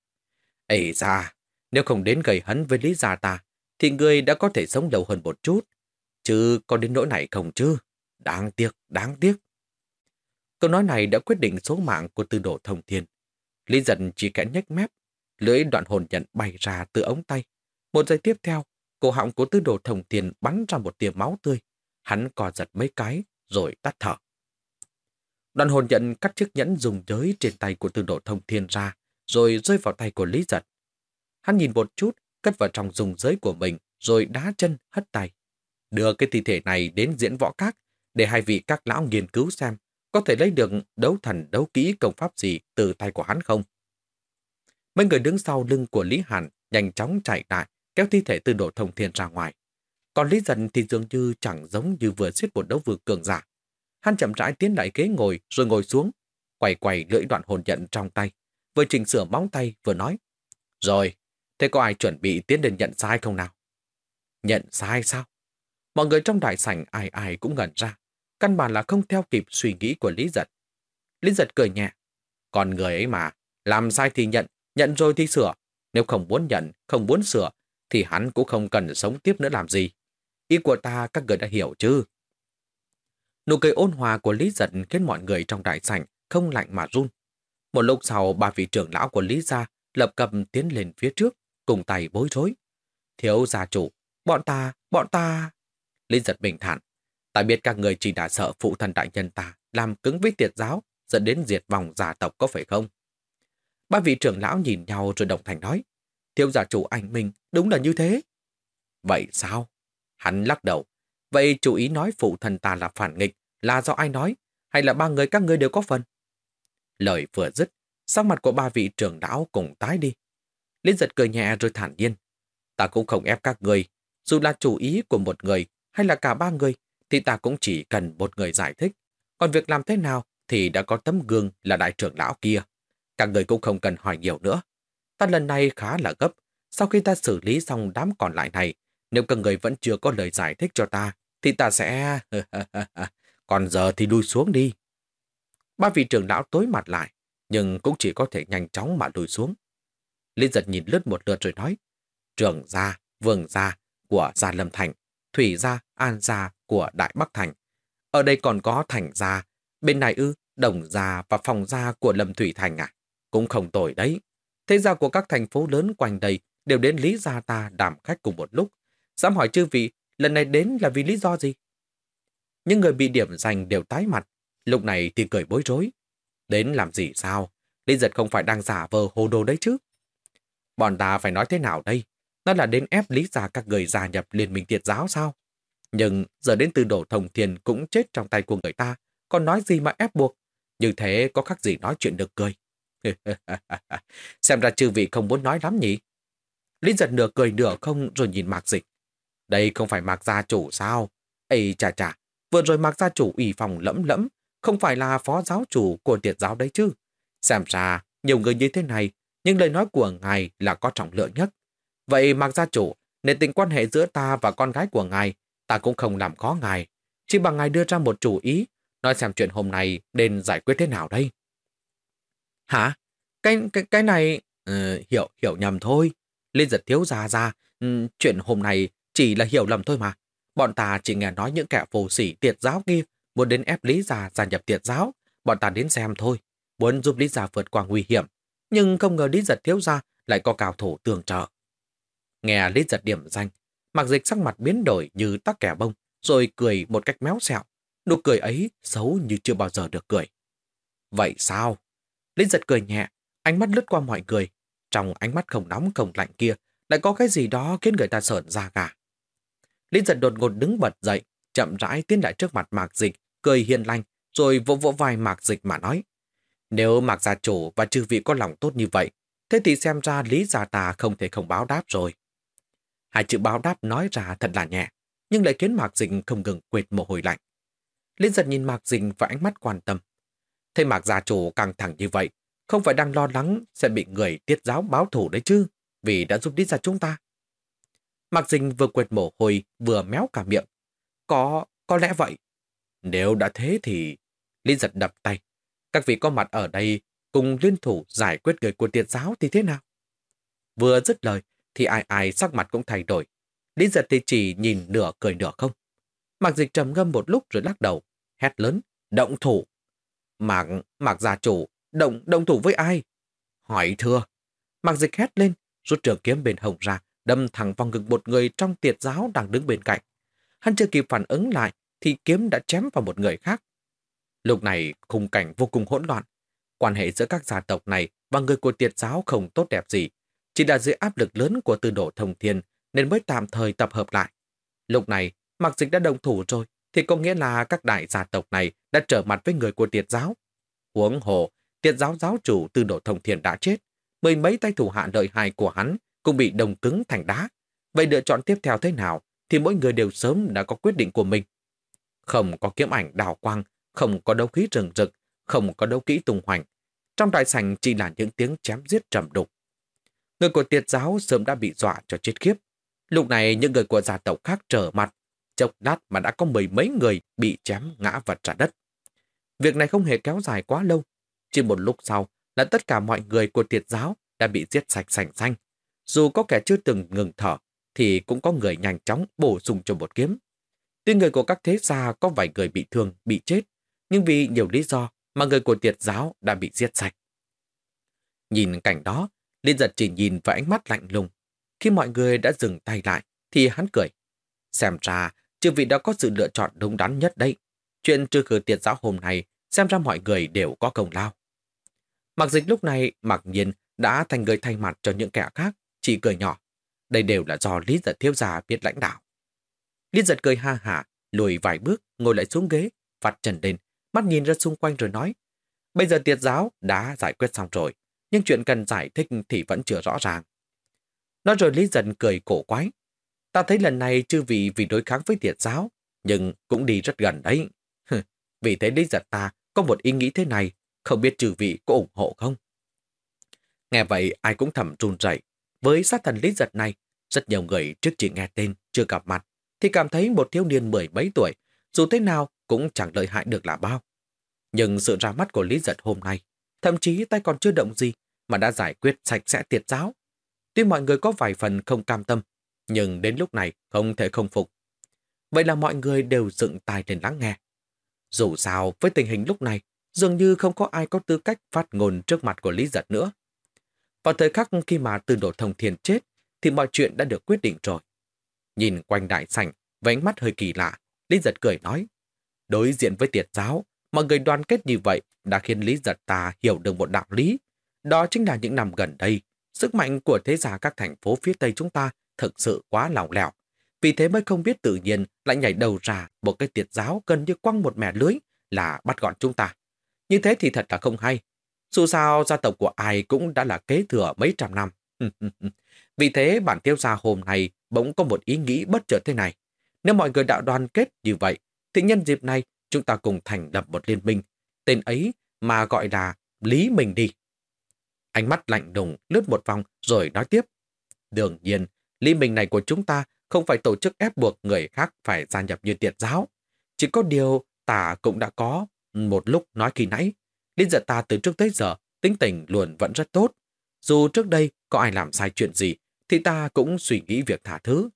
Ê ra, nếu không đến gây hấn với Lý Gia ta, thì người đã có thể sống lâu hơn một chút. Chứ có đến nỗi này không chứ? Đáng tiếc, đáng tiếc. Câu nói này đã quyết định số mạng của tư đồ thông thiên. Lý giận chỉ kẽ nhếch mép, lưỡi đoạn hồn nhận bay ra từ ống tay. Một giây tiếp theo, cổ họng của tư đồ thông thiên bắn ra một tia máu tươi. Hắn cò giật mấy cái, rồi tắt thở. Đoàn hồn nhận cắt chiếc nhẫn dùng giới trên tay của tư độ thông thiên ra, rồi rơi vào tay của Lý Giật. Hắn nhìn một chút, cất vào trong dùng giới của mình, rồi đá chân, hất tay. Đưa cái thi thể này đến diễn võ các, để hai vị các lão nghiên cứu xem có thể lấy được đấu thần đấu kỹ công pháp gì từ tay của hắn không. Mấy người đứng sau lưng của Lý Hàn nhanh chóng chạy lại, kéo thi thể tư độ thông thiên ra ngoài. Còn Lý Dần thì dường như chẳng giống như vừa giết một đấu vừa cường giả. Hắn chậm rãi tiến lại ghế ngồi rồi ngồi xuống, quay quay lưỡi đoạn hồn nhận trong tay, vừa chỉnh sửa móng tay vừa nói. Rồi, thế có ai chuẩn bị tiến đến nhận sai không nào? Nhận sai sao? Mọi người trong đại sảnh ai ai cũng ngẩn ra. Căn bản là không theo kịp suy nghĩ của Lý Giật. Lý Giật cười nhẹ. Còn người ấy mà, làm sai thì nhận, nhận rồi thì sửa. Nếu không muốn nhận, không muốn sửa, thì hắn cũng không cần sống tiếp nữa làm gì. Ý của ta các người đã hiểu chứ? Nụ cười ôn hòa của Lý Giật khiến mọi người trong đại sảnh không lạnh mà run. Một lúc sau, ba vị trưởng lão của Lý Gia lập cầm tiến lên phía trước, cùng tay bối rối. Thiếu gia chủ, bọn ta, bọn ta... Lý Giật bình thản. Ta biết các người chỉ đã sợ phụ thần đại nhân ta làm cứng với tiệt giáo, dẫn đến diệt vòng gia tộc có phải không? Ba vị trưởng lão nhìn nhau rồi đồng thành nói. Thiếu giả chủ anh mình đúng là như thế. Vậy sao? Hắn lắc đầu, Vậy chủ ý nói phụ thần ta là phản nghịch là do ai nói, hay là ba người các ngươi đều có phần? Lời vừa dứt, sắc mặt của ba vị trưởng lão cùng tái đi. Liên giật cười nhẹ rồi thản nhiên. Ta cũng không ép các người, dù là chủ ý của một người hay là cả ba người, thì ta cũng chỉ cần một người giải thích. Còn việc làm thế nào thì đã có tấm gương là đại trưởng lão kia. Các người cũng không cần hỏi nhiều nữa. Ta lần này khá là gấp. Sau khi ta xử lý xong đám còn lại này, nếu các người vẫn chưa có lời giải thích cho ta, thì ta sẽ... Còn giờ thì đuôi xuống đi. Ba vị trưởng lão tối mặt lại, nhưng cũng chỉ có thể nhanh chóng mà lùi xuống. Liên giật nhìn lướt một lượt rồi nói, trường gia, vương gia của Gia Lâm Thành, thủy gia, an gia của Đại Bắc Thành. Ở đây còn có thành gia, bên này ư, đồng gia và phòng gia của Lâm Thủy Thành à? Cũng không tồi đấy. Thế gia của các thành phố lớn quanh đây đều đến Lý Gia ta đảm khách cùng một lúc, Dám hỏi chư vị, lần này đến là vì lý do gì? Những người bị điểm danh đều tái mặt, lúc này thì cười bối rối. Đến làm gì sao? Lý giật không phải đang giả vờ hồ đồ đấy chứ? Bọn ta phải nói thế nào đây? Nó là đến ép lý giả các người gia nhập liên minh tiệt giáo sao? Nhưng giờ đến từ đổ thồng thiền cũng chết trong tay của người ta, còn nói gì mà ép buộc? Như thế có khác gì nói chuyện được cười. Xem ra chư vị không muốn nói lắm nhỉ? Lý giật nửa cười nửa không rồi nhìn mạc dịch. Đây không phải Mạc Gia Chủ sao? Ây chà chà, vừa rồi Mạc Gia Chủ ủy phòng lẫm lẫm, không phải là phó giáo chủ của tiệt giáo đấy chứ. Xem ra, nhiều người như thế này, nhưng lời nói của ngài là có trọng lượng nhất. Vậy Mạc Gia Chủ, nên tình quan hệ giữa ta và con gái của ngài, ta cũng không làm khó ngài. Chỉ bằng ngài đưa ra một chủ ý, nói xem chuyện hôm nay nên giải quyết thế nào đây. Hả? Cái cái, cái này... Ừ, hiểu hiểu nhầm thôi. Liên giật thiếu ra ra, ừ, chuyện hôm nay chỉ là hiểu lầm thôi mà. Bọn ta chỉ nghe nói những kẻ phù sỉ tiệt giáo kia muốn đến ép Lý Gia gia nhập tiệt giáo. Bọn ta đến xem thôi, muốn giúp Lý Gia vượt qua nguy hiểm. Nhưng không ngờ Lý Giật thiếu gia lại có cao thủ tường trợ. Nghe Lý Giật điểm danh, mặc dịch sắc mặt biến đổi như tắc kẻ bông, rồi cười một cách méo xẹo. Nụ cười ấy xấu như chưa bao giờ được cười. Vậy sao? Lý Giật cười nhẹ, ánh mắt lướt qua mọi người. Trong ánh mắt không nóng không lạnh kia, lại có cái gì đó khiến người ta sợn da gà. Lý giật đột ngột đứng bật dậy, chậm rãi tiến lại trước mặt mạc dịch, cười hiền lành, rồi vỗ vỗ vai mạc dịch mà nói. Nếu Mạc Gia Chủ và chư vị có lòng tốt như vậy, thế thì xem ra Lý Gia ta không thể không báo đáp rồi. Hai chữ báo đáp nói ra thật là nhẹ, nhưng lại khiến Mạc Dình không ngừng quệt mồ hôi lạnh. Liên giật nhìn Mạc Dình và ánh mắt quan tâm. Thế Mạc Gia Chủ căng thẳng như vậy, không phải đang lo lắng sẽ bị người tiết giáo báo thủ đấy chứ, vì đã giúp đi ra chúng ta. Mạc Dình vừa quệt mồ hôi, vừa méo cả miệng. Có, có lẽ vậy. Nếu đã thế thì... Liên giật đập tay. Các vị có mặt ở đây cùng liên thủ giải quyết người của tiệt giáo thì thế nào? Vừa dứt lời thì ai ai sắc mặt cũng thay đổi. Lý giật thì chỉ nhìn nửa cười nửa không. Mạc dịch trầm ngâm một lúc rồi lắc đầu, hét lớn, động thủ. Mạc, Mạc gia chủ, động, động thủ với ai? Hỏi thưa. Mạc dịch hét lên, rút trường kiếm bên hồng ra, đâm thẳng vào ngực một người trong tiệt giáo đang đứng bên cạnh. Hắn chưa kịp phản ứng lại, thì kiếm đã chém vào một người khác. Lúc này, khung cảnh vô cùng hỗn loạn. Quan hệ giữa các gia tộc này và người của tiệt giáo không tốt đẹp gì. Chỉ là dưới áp lực lớn của tư độ thông thiên nên mới tạm thời tập hợp lại. Lúc này, mặc dịch đã đồng thủ rồi, thì có nghĩa là các đại gia tộc này đã trở mặt với người của tiệt giáo. Huống hồ, tiệt giáo giáo chủ tư độ thông thiên đã chết. Mười mấy tay thủ hạ lợi hại của hắn cũng bị đồng cứng thành đá. Vậy lựa chọn tiếp theo thế nào thì mỗi người đều sớm đã có quyết định của mình. Không có kiếm ảnh đào quang, không có đấu khí rừng rực, không có đấu kỹ tung hoành. Trong đại sảnh chỉ là những tiếng chém giết trầm đục. Người của tiệt giáo sớm đã bị dọa cho chết khiếp. Lúc này những người của gia tộc khác trở mặt, chốc lát mà đã có mười mấy người bị chém ngã vật ra đất. Việc này không hề kéo dài quá lâu. Chỉ một lúc sau là tất cả mọi người của tiệt giáo đã bị giết sạch sành xanh. Dù có kẻ chưa từng ngừng thở, thì cũng có người nhanh chóng bổ sung cho một kiếm. Tuy người của các thế gia có vài người bị thương, bị chết, nhưng vì nhiều lý do mà người của tiệt giáo đã bị giết sạch. Nhìn cảnh đó, Liên giật chỉ nhìn với ánh mắt lạnh lùng. Khi mọi người đã dừng tay lại, thì hắn cười. Xem ra, chư vị đã có sự lựa chọn đúng đắn nhất đây. Chuyện trừ khử tiệt giáo hôm nay, xem ra mọi người đều có công lao. Mặc dịch lúc này, mặc nhiên đã thành người thay mặt cho những kẻ khác, chỉ cười nhỏ. Đây đều là do Lý giật thiếu gia biết lãnh đạo. Lý giật cười ha hả, lùi vài bước, ngồi lại xuống ghế, vặt trần lên, mắt nhìn ra xung quanh rồi nói. Bây giờ tiệt giáo đã giải quyết xong rồi, nhưng chuyện cần giải thích thì vẫn chưa rõ ràng. Nói rồi Lý Dần cười cổ quái. Ta thấy lần này chư vị vì đối kháng với tiệt giáo, nhưng cũng đi rất gần đấy. vì thế Lý Giật ta có một ý nghĩ thế này, không biết chư vị có ủng hộ không? Nghe vậy ai cũng thầm run rẩy. Với sát thần Lý Giật này, rất nhiều người trước chỉ nghe tên, chưa gặp mặt, thì cảm thấy một thiếu niên mười mấy tuổi, dù thế nào cũng chẳng lợi hại được là bao. Nhưng sự ra mắt của Lý Giật hôm nay, thậm chí tay còn chưa động gì mà đã giải quyết sạch sẽ tiệt giáo. Tuy mọi người có vài phần không cam tâm, nhưng đến lúc này không thể không phục. Vậy là mọi người đều dựng tai lên lắng nghe. Dù sao, với tình hình lúc này, dường như không có ai có tư cách phát ngôn trước mặt của Lý Giật nữa. Vào thời khắc khi mà từ độ thông thiên chết, thì mọi chuyện đã được quyết định rồi. Nhìn quanh đại sảnh, với ánh mắt hơi kỳ lạ, Lý Giật cười nói. Đối diện với tiệt giáo, mọi người đoàn kết như vậy đã khiến Lý Giật ta hiểu được một đạo lý. Đó chính là những năm gần đây, sức mạnh của thế gia các thành phố phía Tây chúng ta thực sự quá lỏng lẻo. Vì thế mới không biết tự nhiên lại nhảy đầu ra một cái tiệt giáo gần như quăng một mẻ lưới là bắt gọn chúng ta. Như thế thì thật là không hay. Dù sao gia tộc của ai cũng đã là kế thừa mấy trăm năm. Vì thế bản tiêu gia hôm nay bỗng có một ý nghĩ bất chợt thế này. Nếu mọi người đạo đoàn kết như vậy, thì nhân dịp này chúng ta cùng thành lập một liên minh. Tên ấy mà gọi là Lý Minh đi. Ánh mắt lạnh đùng lướt một vòng rồi nói tiếp. Đương nhiên, Lý minh này của chúng ta không phải tổ chức ép buộc người khác phải gia nhập như tiệt giáo. Chỉ có điều ta cũng đã có một lúc nói khi nãy. Đến giờ ta từ trước tới giờ tính tình luôn vẫn rất tốt. Dù trước đây có ai làm sai chuyện gì thì ta cũng suy nghĩ việc thả thứ.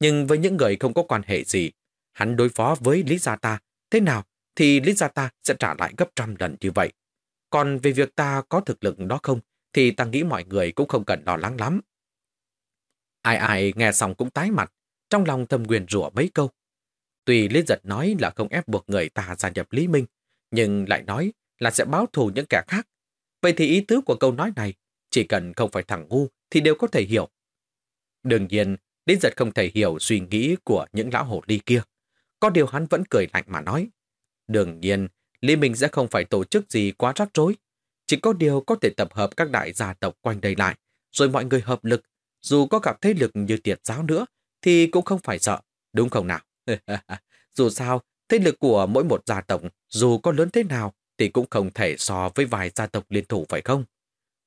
Nhưng với những người không có quan hệ gì, hắn đối phó với Lý Gia ta thế nào thì Lý Gia ta sẽ trả lại gấp trăm lần như vậy. Còn về việc ta có thực lực đó không thì ta nghĩ mọi người cũng không cần lo lắng lắm. Ai ai nghe xong cũng tái mặt, trong lòng thầm quyền rủa mấy câu. Tuy Lý Giật nói là không ép buộc người ta gia nhập Lý Minh, nhưng lại nói là sẽ báo thù những kẻ khác. Vậy thì ý tứ của câu nói này, chỉ cần không phải thằng ngu thì đều có thể hiểu. Đương nhiên, Lý Giật không thể hiểu suy nghĩ của những lão hồ ly kia. Có điều hắn vẫn cười lạnh mà nói. Đương nhiên, Lý Minh sẽ không phải tổ chức gì quá rắc rối. Chỉ có điều có thể tập hợp các đại gia tộc quanh đây lại, rồi mọi người hợp lực. Dù có gặp thế lực như tiệt giáo nữa, thì cũng không phải sợ, đúng không nào? dù sao, thế lực của mỗi một gia tộc, dù có lớn thế nào, thì cũng không thể so với vài gia tộc liên thủ phải không?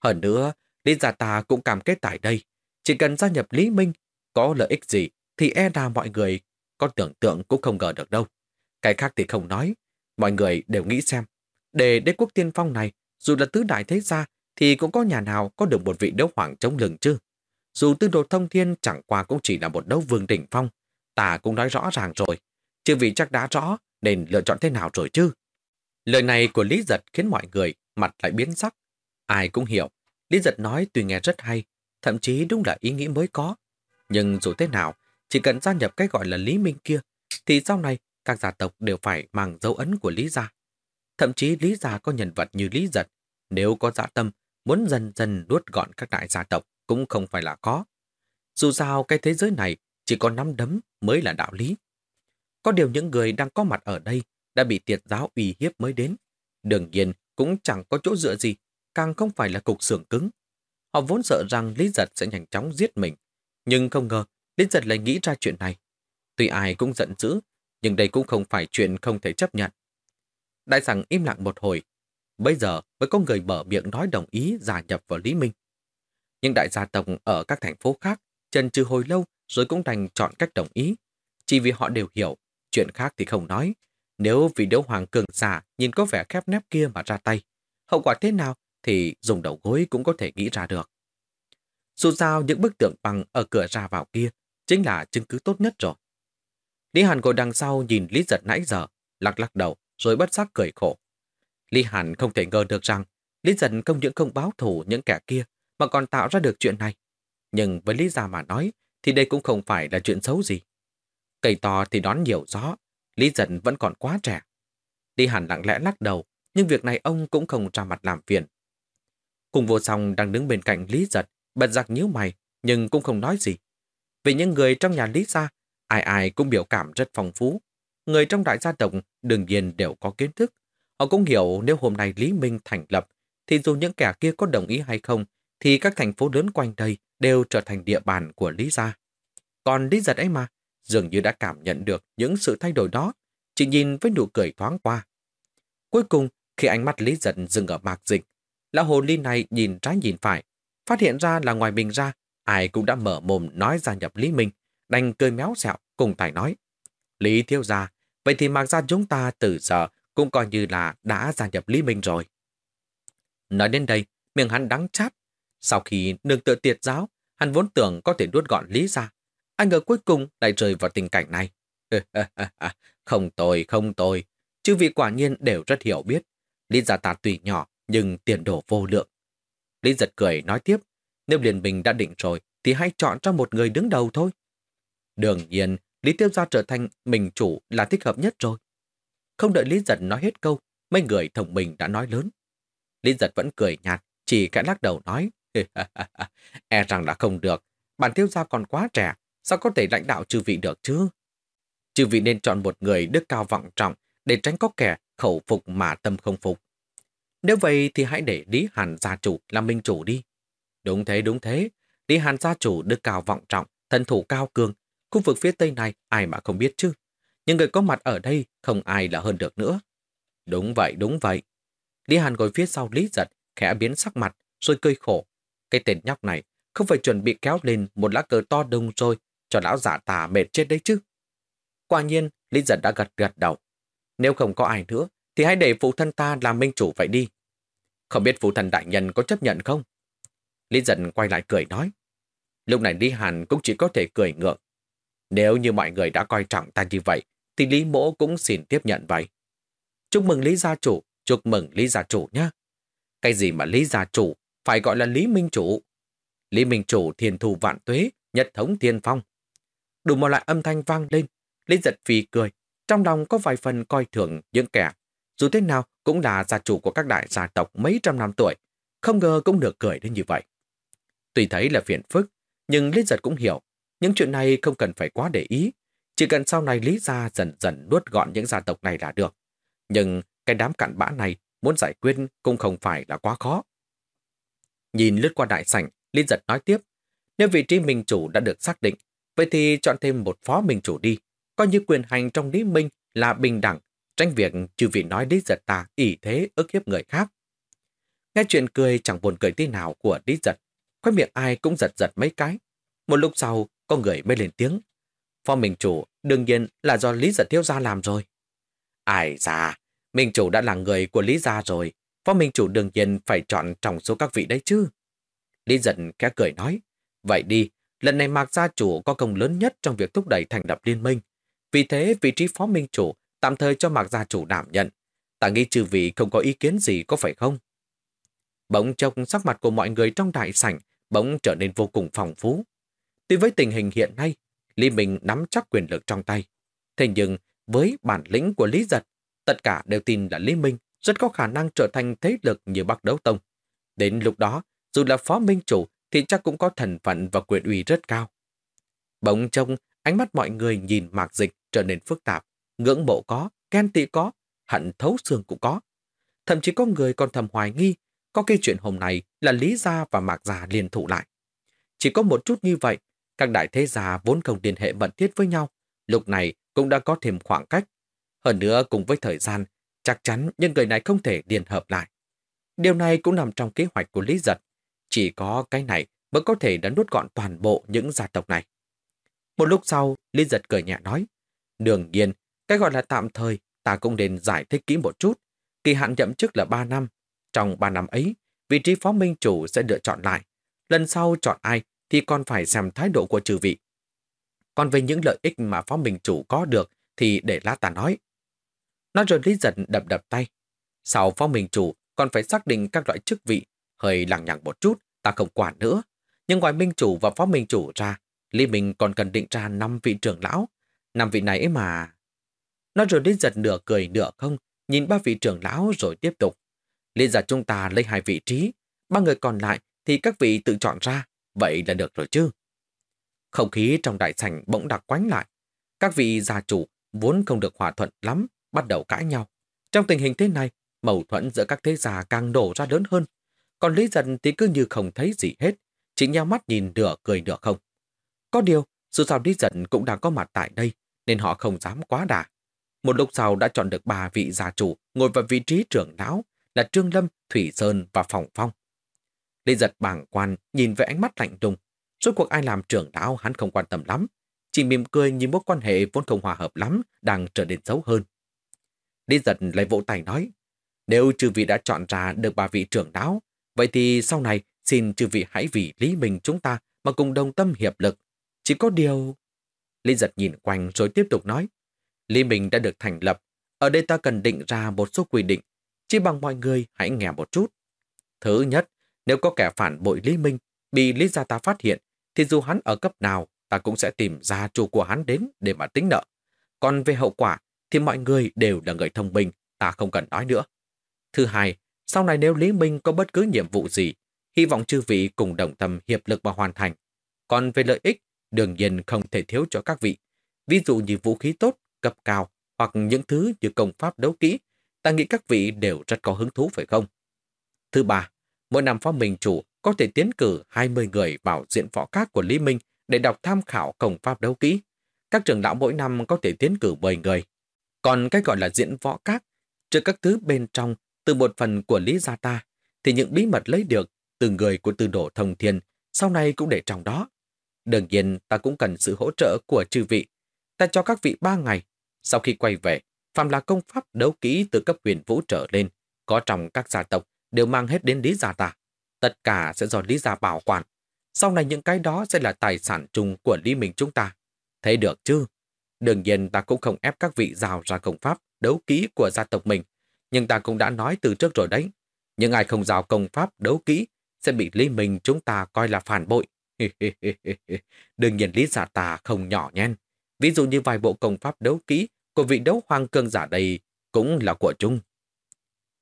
Hơn nữa, Lý gia ta cũng cam kết tại đây. Chỉ cần gia nhập Lý Minh, có lợi ích gì, thì e là mọi người có tưởng tượng cũng không ngờ được đâu. Cái khác thì không nói. Mọi người đều nghĩ xem, để đế quốc tiên phong này, dù là tứ đại thế gia, thì cũng có nhà nào có được một vị đấu hoàng chống lưng chứ. Dù tư đồ thông thiên chẳng qua cũng chỉ là một đấu vương đỉnh phong, ta cũng nói rõ ràng rồi. Chứ vì chắc đã rõ nên lựa chọn thế nào rồi chứ. Lời này của Lý Giật khiến mọi người mặt lại biến sắc. Ai cũng hiểu, Lý Giật nói tuy nghe rất hay, thậm chí đúng là ý nghĩ mới có. Nhưng dù thế nào, chỉ cần gia nhập cái gọi là Lý Minh kia, thì sau này các gia tộc đều phải mang dấu ấn của Lý gia. Thậm chí Lý gia có nhân vật như Lý Giật, nếu có dạ tâm, muốn dần dần nuốt gọn các đại gia tộc cũng không phải là có. Dù sao cái thế giới này chỉ có nắm đấm mới là đạo lý. Có điều những người đang có mặt ở đây đã bị tiệt giáo uy hiếp mới đến. Đương nhiên cũng chẳng có chỗ dựa gì, càng không phải là cục xưởng cứng. Họ vốn sợ rằng Lý Giật sẽ nhanh chóng giết mình, nhưng không ngờ đến Giật lại nghĩ ra chuyện này. Tuy ai cũng giận dữ, nhưng đây cũng không phải chuyện không thể chấp nhận. Đại sẵn im lặng một hồi, bây giờ mới có người mở miệng nói đồng ý gia nhập vào Lý Minh. Nhưng đại gia tộc ở các thành phố khác chân trừ hồi lâu rồi cũng đành chọn cách đồng ý. Chỉ vì họ đều hiểu, chuyện khác thì không nói. Nếu vì đấu hoàng cường giả nhìn có vẻ khép nép kia mà ra tay, hậu quả thế nào thì dùng đầu gối cũng có thể nghĩ ra được. Dù sao những bức tượng bằng ở cửa ra vào kia chính là chứng cứ tốt nhất rồi. Lý Hàn ngồi đằng sau nhìn Lý Giật nãy giờ, lắc lắc đầu rồi bất giác cười khổ. Lý Hàn không thể ngờ được rằng Lý Giật không những không báo thủ những kẻ kia mà còn tạo ra được chuyện này. Nhưng với Lý Gia mà nói thì đây cũng không phải là chuyện xấu gì. Cây to thì đón nhiều gió, Lý Giật vẫn còn quá trẻ. Lý Hàn lặng lẽ lắc đầu, nhưng việc này ông cũng không ra mặt làm phiền. Cùng vô song đang đứng bên cạnh Lý Giật, bật giặc nhíu mày, nhưng cũng không nói gì. Vì những người trong nhà Lý Gia, ai ai cũng biểu cảm rất phong phú. Người trong đại gia tộc đương nhiên đều có kiến thức. Họ cũng hiểu nếu hôm nay Lý Minh thành lập, thì dù những kẻ kia có đồng ý hay không, thì các thành phố lớn quanh đây đều trở thành địa bàn của Lý Gia. Còn Lý Giật ấy mà, dường như đã cảm nhận được những sự thay đổi đó, chỉ nhìn với nụ cười thoáng qua. Cuối cùng, khi ánh mắt Lý Giật dừng ở mạc dịch, lão hồ ly này nhìn trái nhìn phải, phát hiện ra là ngoài mình ra, ai cũng đã mở mồm nói gia nhập Lý Minh, đành cười méo xẹo cùng tài nói. Lý thiếu gia, vậy thì mặc ra chúng ta từ giờ cũng coi như là đã gia nhập Lý Minh rồi. Nói đến đây, miệng hắn đắng chát. Sau khi nương tự tiệt giáo, hắn vốn tưởng có thể nuốt gọn Lý ra. Anh ngờ cuối cùng lại rơi vào tình cảnh này. không tồi, không tồi. Chứ vị quả nhiên đều rất hiểu biết. Lý gia ta tùy nhỏ, nhưng tiền đổ vô lượng. Lý giật cười nói tiếp, nếu liền mình đã định rồi, thì hãy chọn cho một người đứng đầu thôi. Đương nhiên, Lý Tiêu Gia trở thành mình chủ là thích hợp nhất rồi. Không đợi Lý Giật nói hết câu, mấy người thông minh đã nói lớn. Lý Giật vẫn cười nhạt, chỉ cả lắc đầu nói, e rằng đã không được, bản Tiêu Gia còn quá trẻ, sao có thể lãnh đạo chư vị được chứ? Chư vị nên chọn một người đức cao vọng trọng để tránh có kẻ khẩu phục mà tâm không phục. Nếu vậy thì hãy để Lý Hàn gia chủ làm minh chủ đi. Đúng thế, đúng thế. Lý Hàn gia chủ đức cao vọng trọng, thân thủ cao cường. Khu vực phía tây này ai mà không biết chứ. những người có mặt ở đây không ai là hơn được nữa. Đúng vậy, đúng vậy. Lý Hàn ngồi phía sau Lý giật, khẽ biến sắc mặt, rồi cười khổ. Cái tên nhóc này không phải chuẩn bị kéo lên một lá cờ to đông rồi, cho lão giả tà mệt chết đấy chứ. Quả nhiên, Lý giật đã gật gật đầu. Nếu không có ai nữa, thì hãy để phụ thân ta làm minh chủ vậy đi. Không biết phụ thần đại nhân có chấp nhận không? Lý dần quay lại cười nói. Lúc này Lý Hàn cũng chỉ có thể cười ngượng. Nếu như mọi người đã coi trọng ta như vậy, thì Lý Mỗ cũng xin tiếp nhận vậy. Chúc mừng Lý gia chủ, chúc mừng Lý gia chủ nhé. Cái gì mà Lý gia chủ, phải gọi là Lý Minh chủ. Lý Minh chủ thiền thù vạn tuế, nhật thống thiên phong. Đủ một loại âm thanh vang lên, Lý giật phì cười, trong lòng có vài phần coi thường những kẻ dù thế nào cũng là gia chủ của các đại gia tộc mấy trăm năm tuổi, không ngờ cũng được cười đến như vậy. Tuy thấy là phiền phức, nhưng Lý Giật cũng hiểu, những chuyện này không cần phải quá để ý, chỉ cần sau này Lý Gia dần dần nuốt gọn những gia tộc này là được. Nhưng cái đám cặn bã này muốn giải quyết cũng không phải là quá khó. Nhìn lướt qua đại sảnh, Lý Giật nói tiếp, nếu vị trí minh chủ đã được xác định, vậy thì chọn thêm một phó minh chủ đi, coi như quyền hành trong Lý Minh là bình đẳng, tránh việc chư vị nói Lý Giật ta ỷ thế ức hiếp người khác. Nghe chuyện cười chẳng buồn cười tí nào của Lý Giật, khóe miệng ai cũng giật giật mấy cái. Một lúc sau, có người mới lên tiếng. Phó Minh Chủ đương nhiên là do Lý Giật Thiếu Gia làm rồi. Ai già Minh Chủ đã là người của Lý Gia rồi, Phó Minh Chủ đương nhiên phải chọn trong số các vị đấy chứ. Lý Giật khẽ cười nói, vậy đi, lần này Mạc Gia Chủ có công lớn nhất trong việc thúc đẩy thành lập liên minh. Vì thế, vị trí Phó Minh Chủ tạm thời cho Mạc Gia Chủ đảm nhận. Ta nghĩ trừ vị không có ý kiến gì có phải không? Bỗng trong sắc mặt của mọi người trong đại sảnh bỗng trở nên vô cùng phong phú. Tuy với tình hình hiện nay, Lý Minh nắm chắc quyền lực trong tay. Thế nhưng, với bản lĩnh của Lý Giật, tất cả đều tin là Lý Minh rất có khả năng trở thành thế lực như Bắc Đấu Tông. Đến lúc đó, dù là phó minh chủ thì chắc cũng có thần phận và quyền uy rất cao. Bỗng trông, ánh mắt mọi người nhìn mạc dịch trở nên phức tạp, ngưỡng mộ có, ghen tị có, hận thấu xương cũng có. Thậm chí có người còn thầm hoài nghi có cái chuyện hôm nay là Lý Gia và Mạc Gia liên thủ lại. Chỉ có một chút như vậy, các đại thế gia vốn không liên hệ mật thiết với nhau, lúc này cũng đã có thêm khoảng cách. Hơn nữa cùng với thời gian, chắc chắn những người này không thể liên hợp lại. Điều này cũng nằm trong kế hoạch của Lý Giật. Chỉ có cái này mới có thể đã nuốt gọn toàn bộ những gia tộc này. Một lúc sau, Lý Giật cười nhẹ nói, Đương nhiên, cái gọi là tạm thời, ta cũng nên giải thích kỹ một chút. Kỳ hạn nhậm chức là 3 năm, trong 3 năm ấy, vị trí phó minh chủ sẽ lựa chọn lại. Lần sau chọn ai thì còn phải xem thái độ của trừ vị. Còn về những lợi ích mà phó minh chủ có được thì để lát ta nói. Nói rồi Lý Giật đập đập tay. Sau phó minh chủ còn phải xác định các loại chức vị. Hơi lằng nhằng một chút, ta không quản nữa. Nhưng ngoài minh chủ và phó minh chủ ra, Lý Minh còn cần định ra 5 vị trưởng lão. năm vị này mà... Nói rồi Lý Giật nửa cười nửa không, nhìn ba vị trưởng lão rồi tiếp tục. Liên giả chúng ta lấy hai vị trí, ba người còn lại thì các vị tự chọn ra, vậy là được rồi chứ. Không khí trong đại sảnh bỗng đặc quánh lại. Các vị gia chủ vốn không được hòa thuận lắm, bắt đầu cãi nhau. Trong tình hình thế này, mâu thuẫn giữa các thế gia càng đổ ra lớn hơn. Còn Lý Dân thì cứ như không thấy gì hết, chỉ nhau mắt nhìn nửa cười nửa không. Có điều, dù sao Lý Dân cũng đang có mặt tại đây, nên họ không dám quá đà. Một lúc sau đã chọn được ba vị gia chủ ngồi vào vị trí trưởng lão, là Trương Lâm, Thủy Sơn và Phòng Phong. Lý giật bảng quan nhìn với ánh mắt lạnh lùng. Suốt cuộc ai làm trưởng lão hắn không quan tâm lắm. Chỉ mỉm cười nhìn mối quan hệ vốn không hòa hợp lắm đang trở nên xấu hơn. Lý giật lại vỗ tay nói Nếu chư vị đã chọn ra được ba vị trưởng lão vậy thì sau này xin chư vị hãy vì Lý mình chúng ta mà cùng đồng tâm hiệp lực. Chỉ có điều... Lý giật nhìn quanh rồi tiếp tục nói Lý mình đã được thành lập. Ở đây ta cần định ra một số quy định chỉ bằng mọi người hãy nghe một chút. Thứ nhất, nếu có kẻ phản bội Lý Minh bị Lý Gia ta phát hiện, thì dù hắn ở cấp nào, ta cũng sẽ tìm ra chủ của hắn đến để mà tính nợ. Còn về hậu quả, thì mọi người đều là người thông minh, ta không cần nói nữa. Thứ hai, sau này nếu Lý Minh có bất cứ nhiệm vụ gì, hy vọng chư vị cùng đồng tâm hiệp lực mà hoàn thành. Còn về lợi ích, đương nhiên không thể thiếu cho các vị. Ví dụ như vũ khí tốt, cấp cao, hoặc những thứ như công pháp đấu kỹ, ta nghĩ các vị đều rất có hứng thú phải không? Thứ ba, mỗi năm phó mình chủ có thể tiến cử 20 người vào diện võ các của Lý Minh để đọc tham khảo công pháp đấu kỹ. Các trường lão mỗi năm có thể tiến cử 10 người. Còn cái gọi là diễn võ các, trừ các thứ bên trong từ một phần của Lý Gia ta, thì những bí mật lấy được từ người của tư đồ thông thiên sau này cũng để trong đó. Đương nhiên ta cũng cần sự hỗ trợ của chư vị. Ta cho các vị ba ngày. Sau khi quay về, Phạm là công pháp đấu kỹ từ cấp huyền vũ trở lên, có trong các gia tộc đều mang hết đến Lý Gia ta. Tất cả sẽ do Lý Gia bảo quản. Sau này những cái đó sẽ là tài sản chung của Lý Minh chúng ta. Thấy được chứ? Đương nhiên ta cũng không ép các vị rào ra công pháp đấu kỹ của gia tộc mình. Nhưng ta cũng đã nói từ trước rồi đấy. Những ai không rào công pháp đấu kỹ sẽ bị Lý Minh chúng ta coi là phản bội. Đương nhiên Lý Gia ta không nhỏ nhen. Ví dụ như vài bộ công pháp đấu kỹ của vị đấu hoàng cương giả đây cũng là của chung.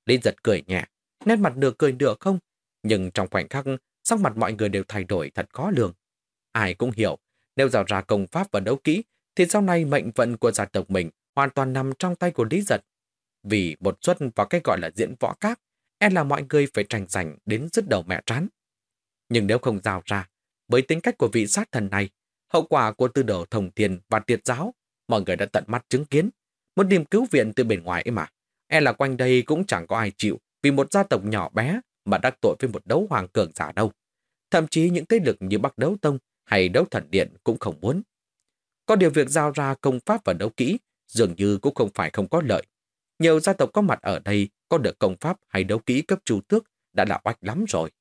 Lý giật cười nhẹ, nét mặt nửa cười nửa không, nhưng trong khoảnh khắc, sắc mặt mọi người đều thay đổi thật khó lường. Ai cũng hiểu, nếu rào ra công pháp và đấu kỹ, thì sau này mệnh vận của gia tộc mình hoàn toàn nằm trong tay của Lý giật. Vì một xuất vào cái gọi là diễn võ các, e là mọi người phải tranh giành đến dứt đầu mẹ trán. Nhưng nếu không rào ra, với tính cách của vị sát thần này, hậu quả của tư đồ thông tiền và tiệt giáo, mọi người đã tận mắt chứng kiến. Muốn tìm cứu viện từ bên ngoài ấy mà, e là quanh đây cũng chẳng có ai chịu vì một gia tộc nhỏ bé mà đắc tội với một đấu hoàng cường giả đâu. Thậm chí những thế lực như Bắc Đấu Tông hay Đấu Thần Điện cũng không muốn. Có điều việc giao ra công pháp và đấu kỹ dường như cũng không phải không có lợi. Nhiều gia tộc có mặt ở đây có được công pháp hay đấu kỹ cấp chủ tước đã là oách lắm rồi.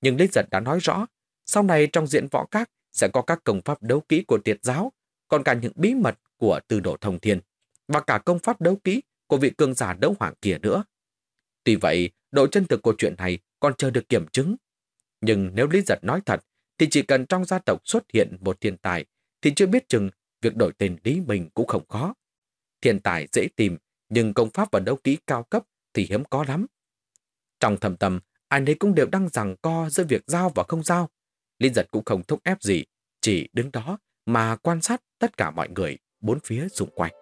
Nhưng Lý Giật đã nói rõ, sau này trong diện võ các sẽ có các công pháp đấu kỹ của tiệt giáo, còn cả những bí mật của tư độ thông thiên, và cả công pháp đấu kỹ của vị cường giả đấu hoàng kia nữa. Tuy vậy, độ chân thực của chuyện này còn chưa được kiểm chứng. Nhưng nếu Lý Giật nói thật, thì chỉ cần trong gia tộc xuất hiện một thiên tài, thì chưa biết chừng việc đổi tên Lý Minh cũng không khó. Thiên tài dễ tìm, nhưng công pháp và đấu kỹ cao cấp thì hiếm có lắm. Trong thầm tâm, ai nấy cũng đều đang rằng co giữa việc giao và không giao. Lý giật cũng không thúc ép gì, chỉ đứng đó mà quan sát tất cả mọi người bốn phía xung quanh.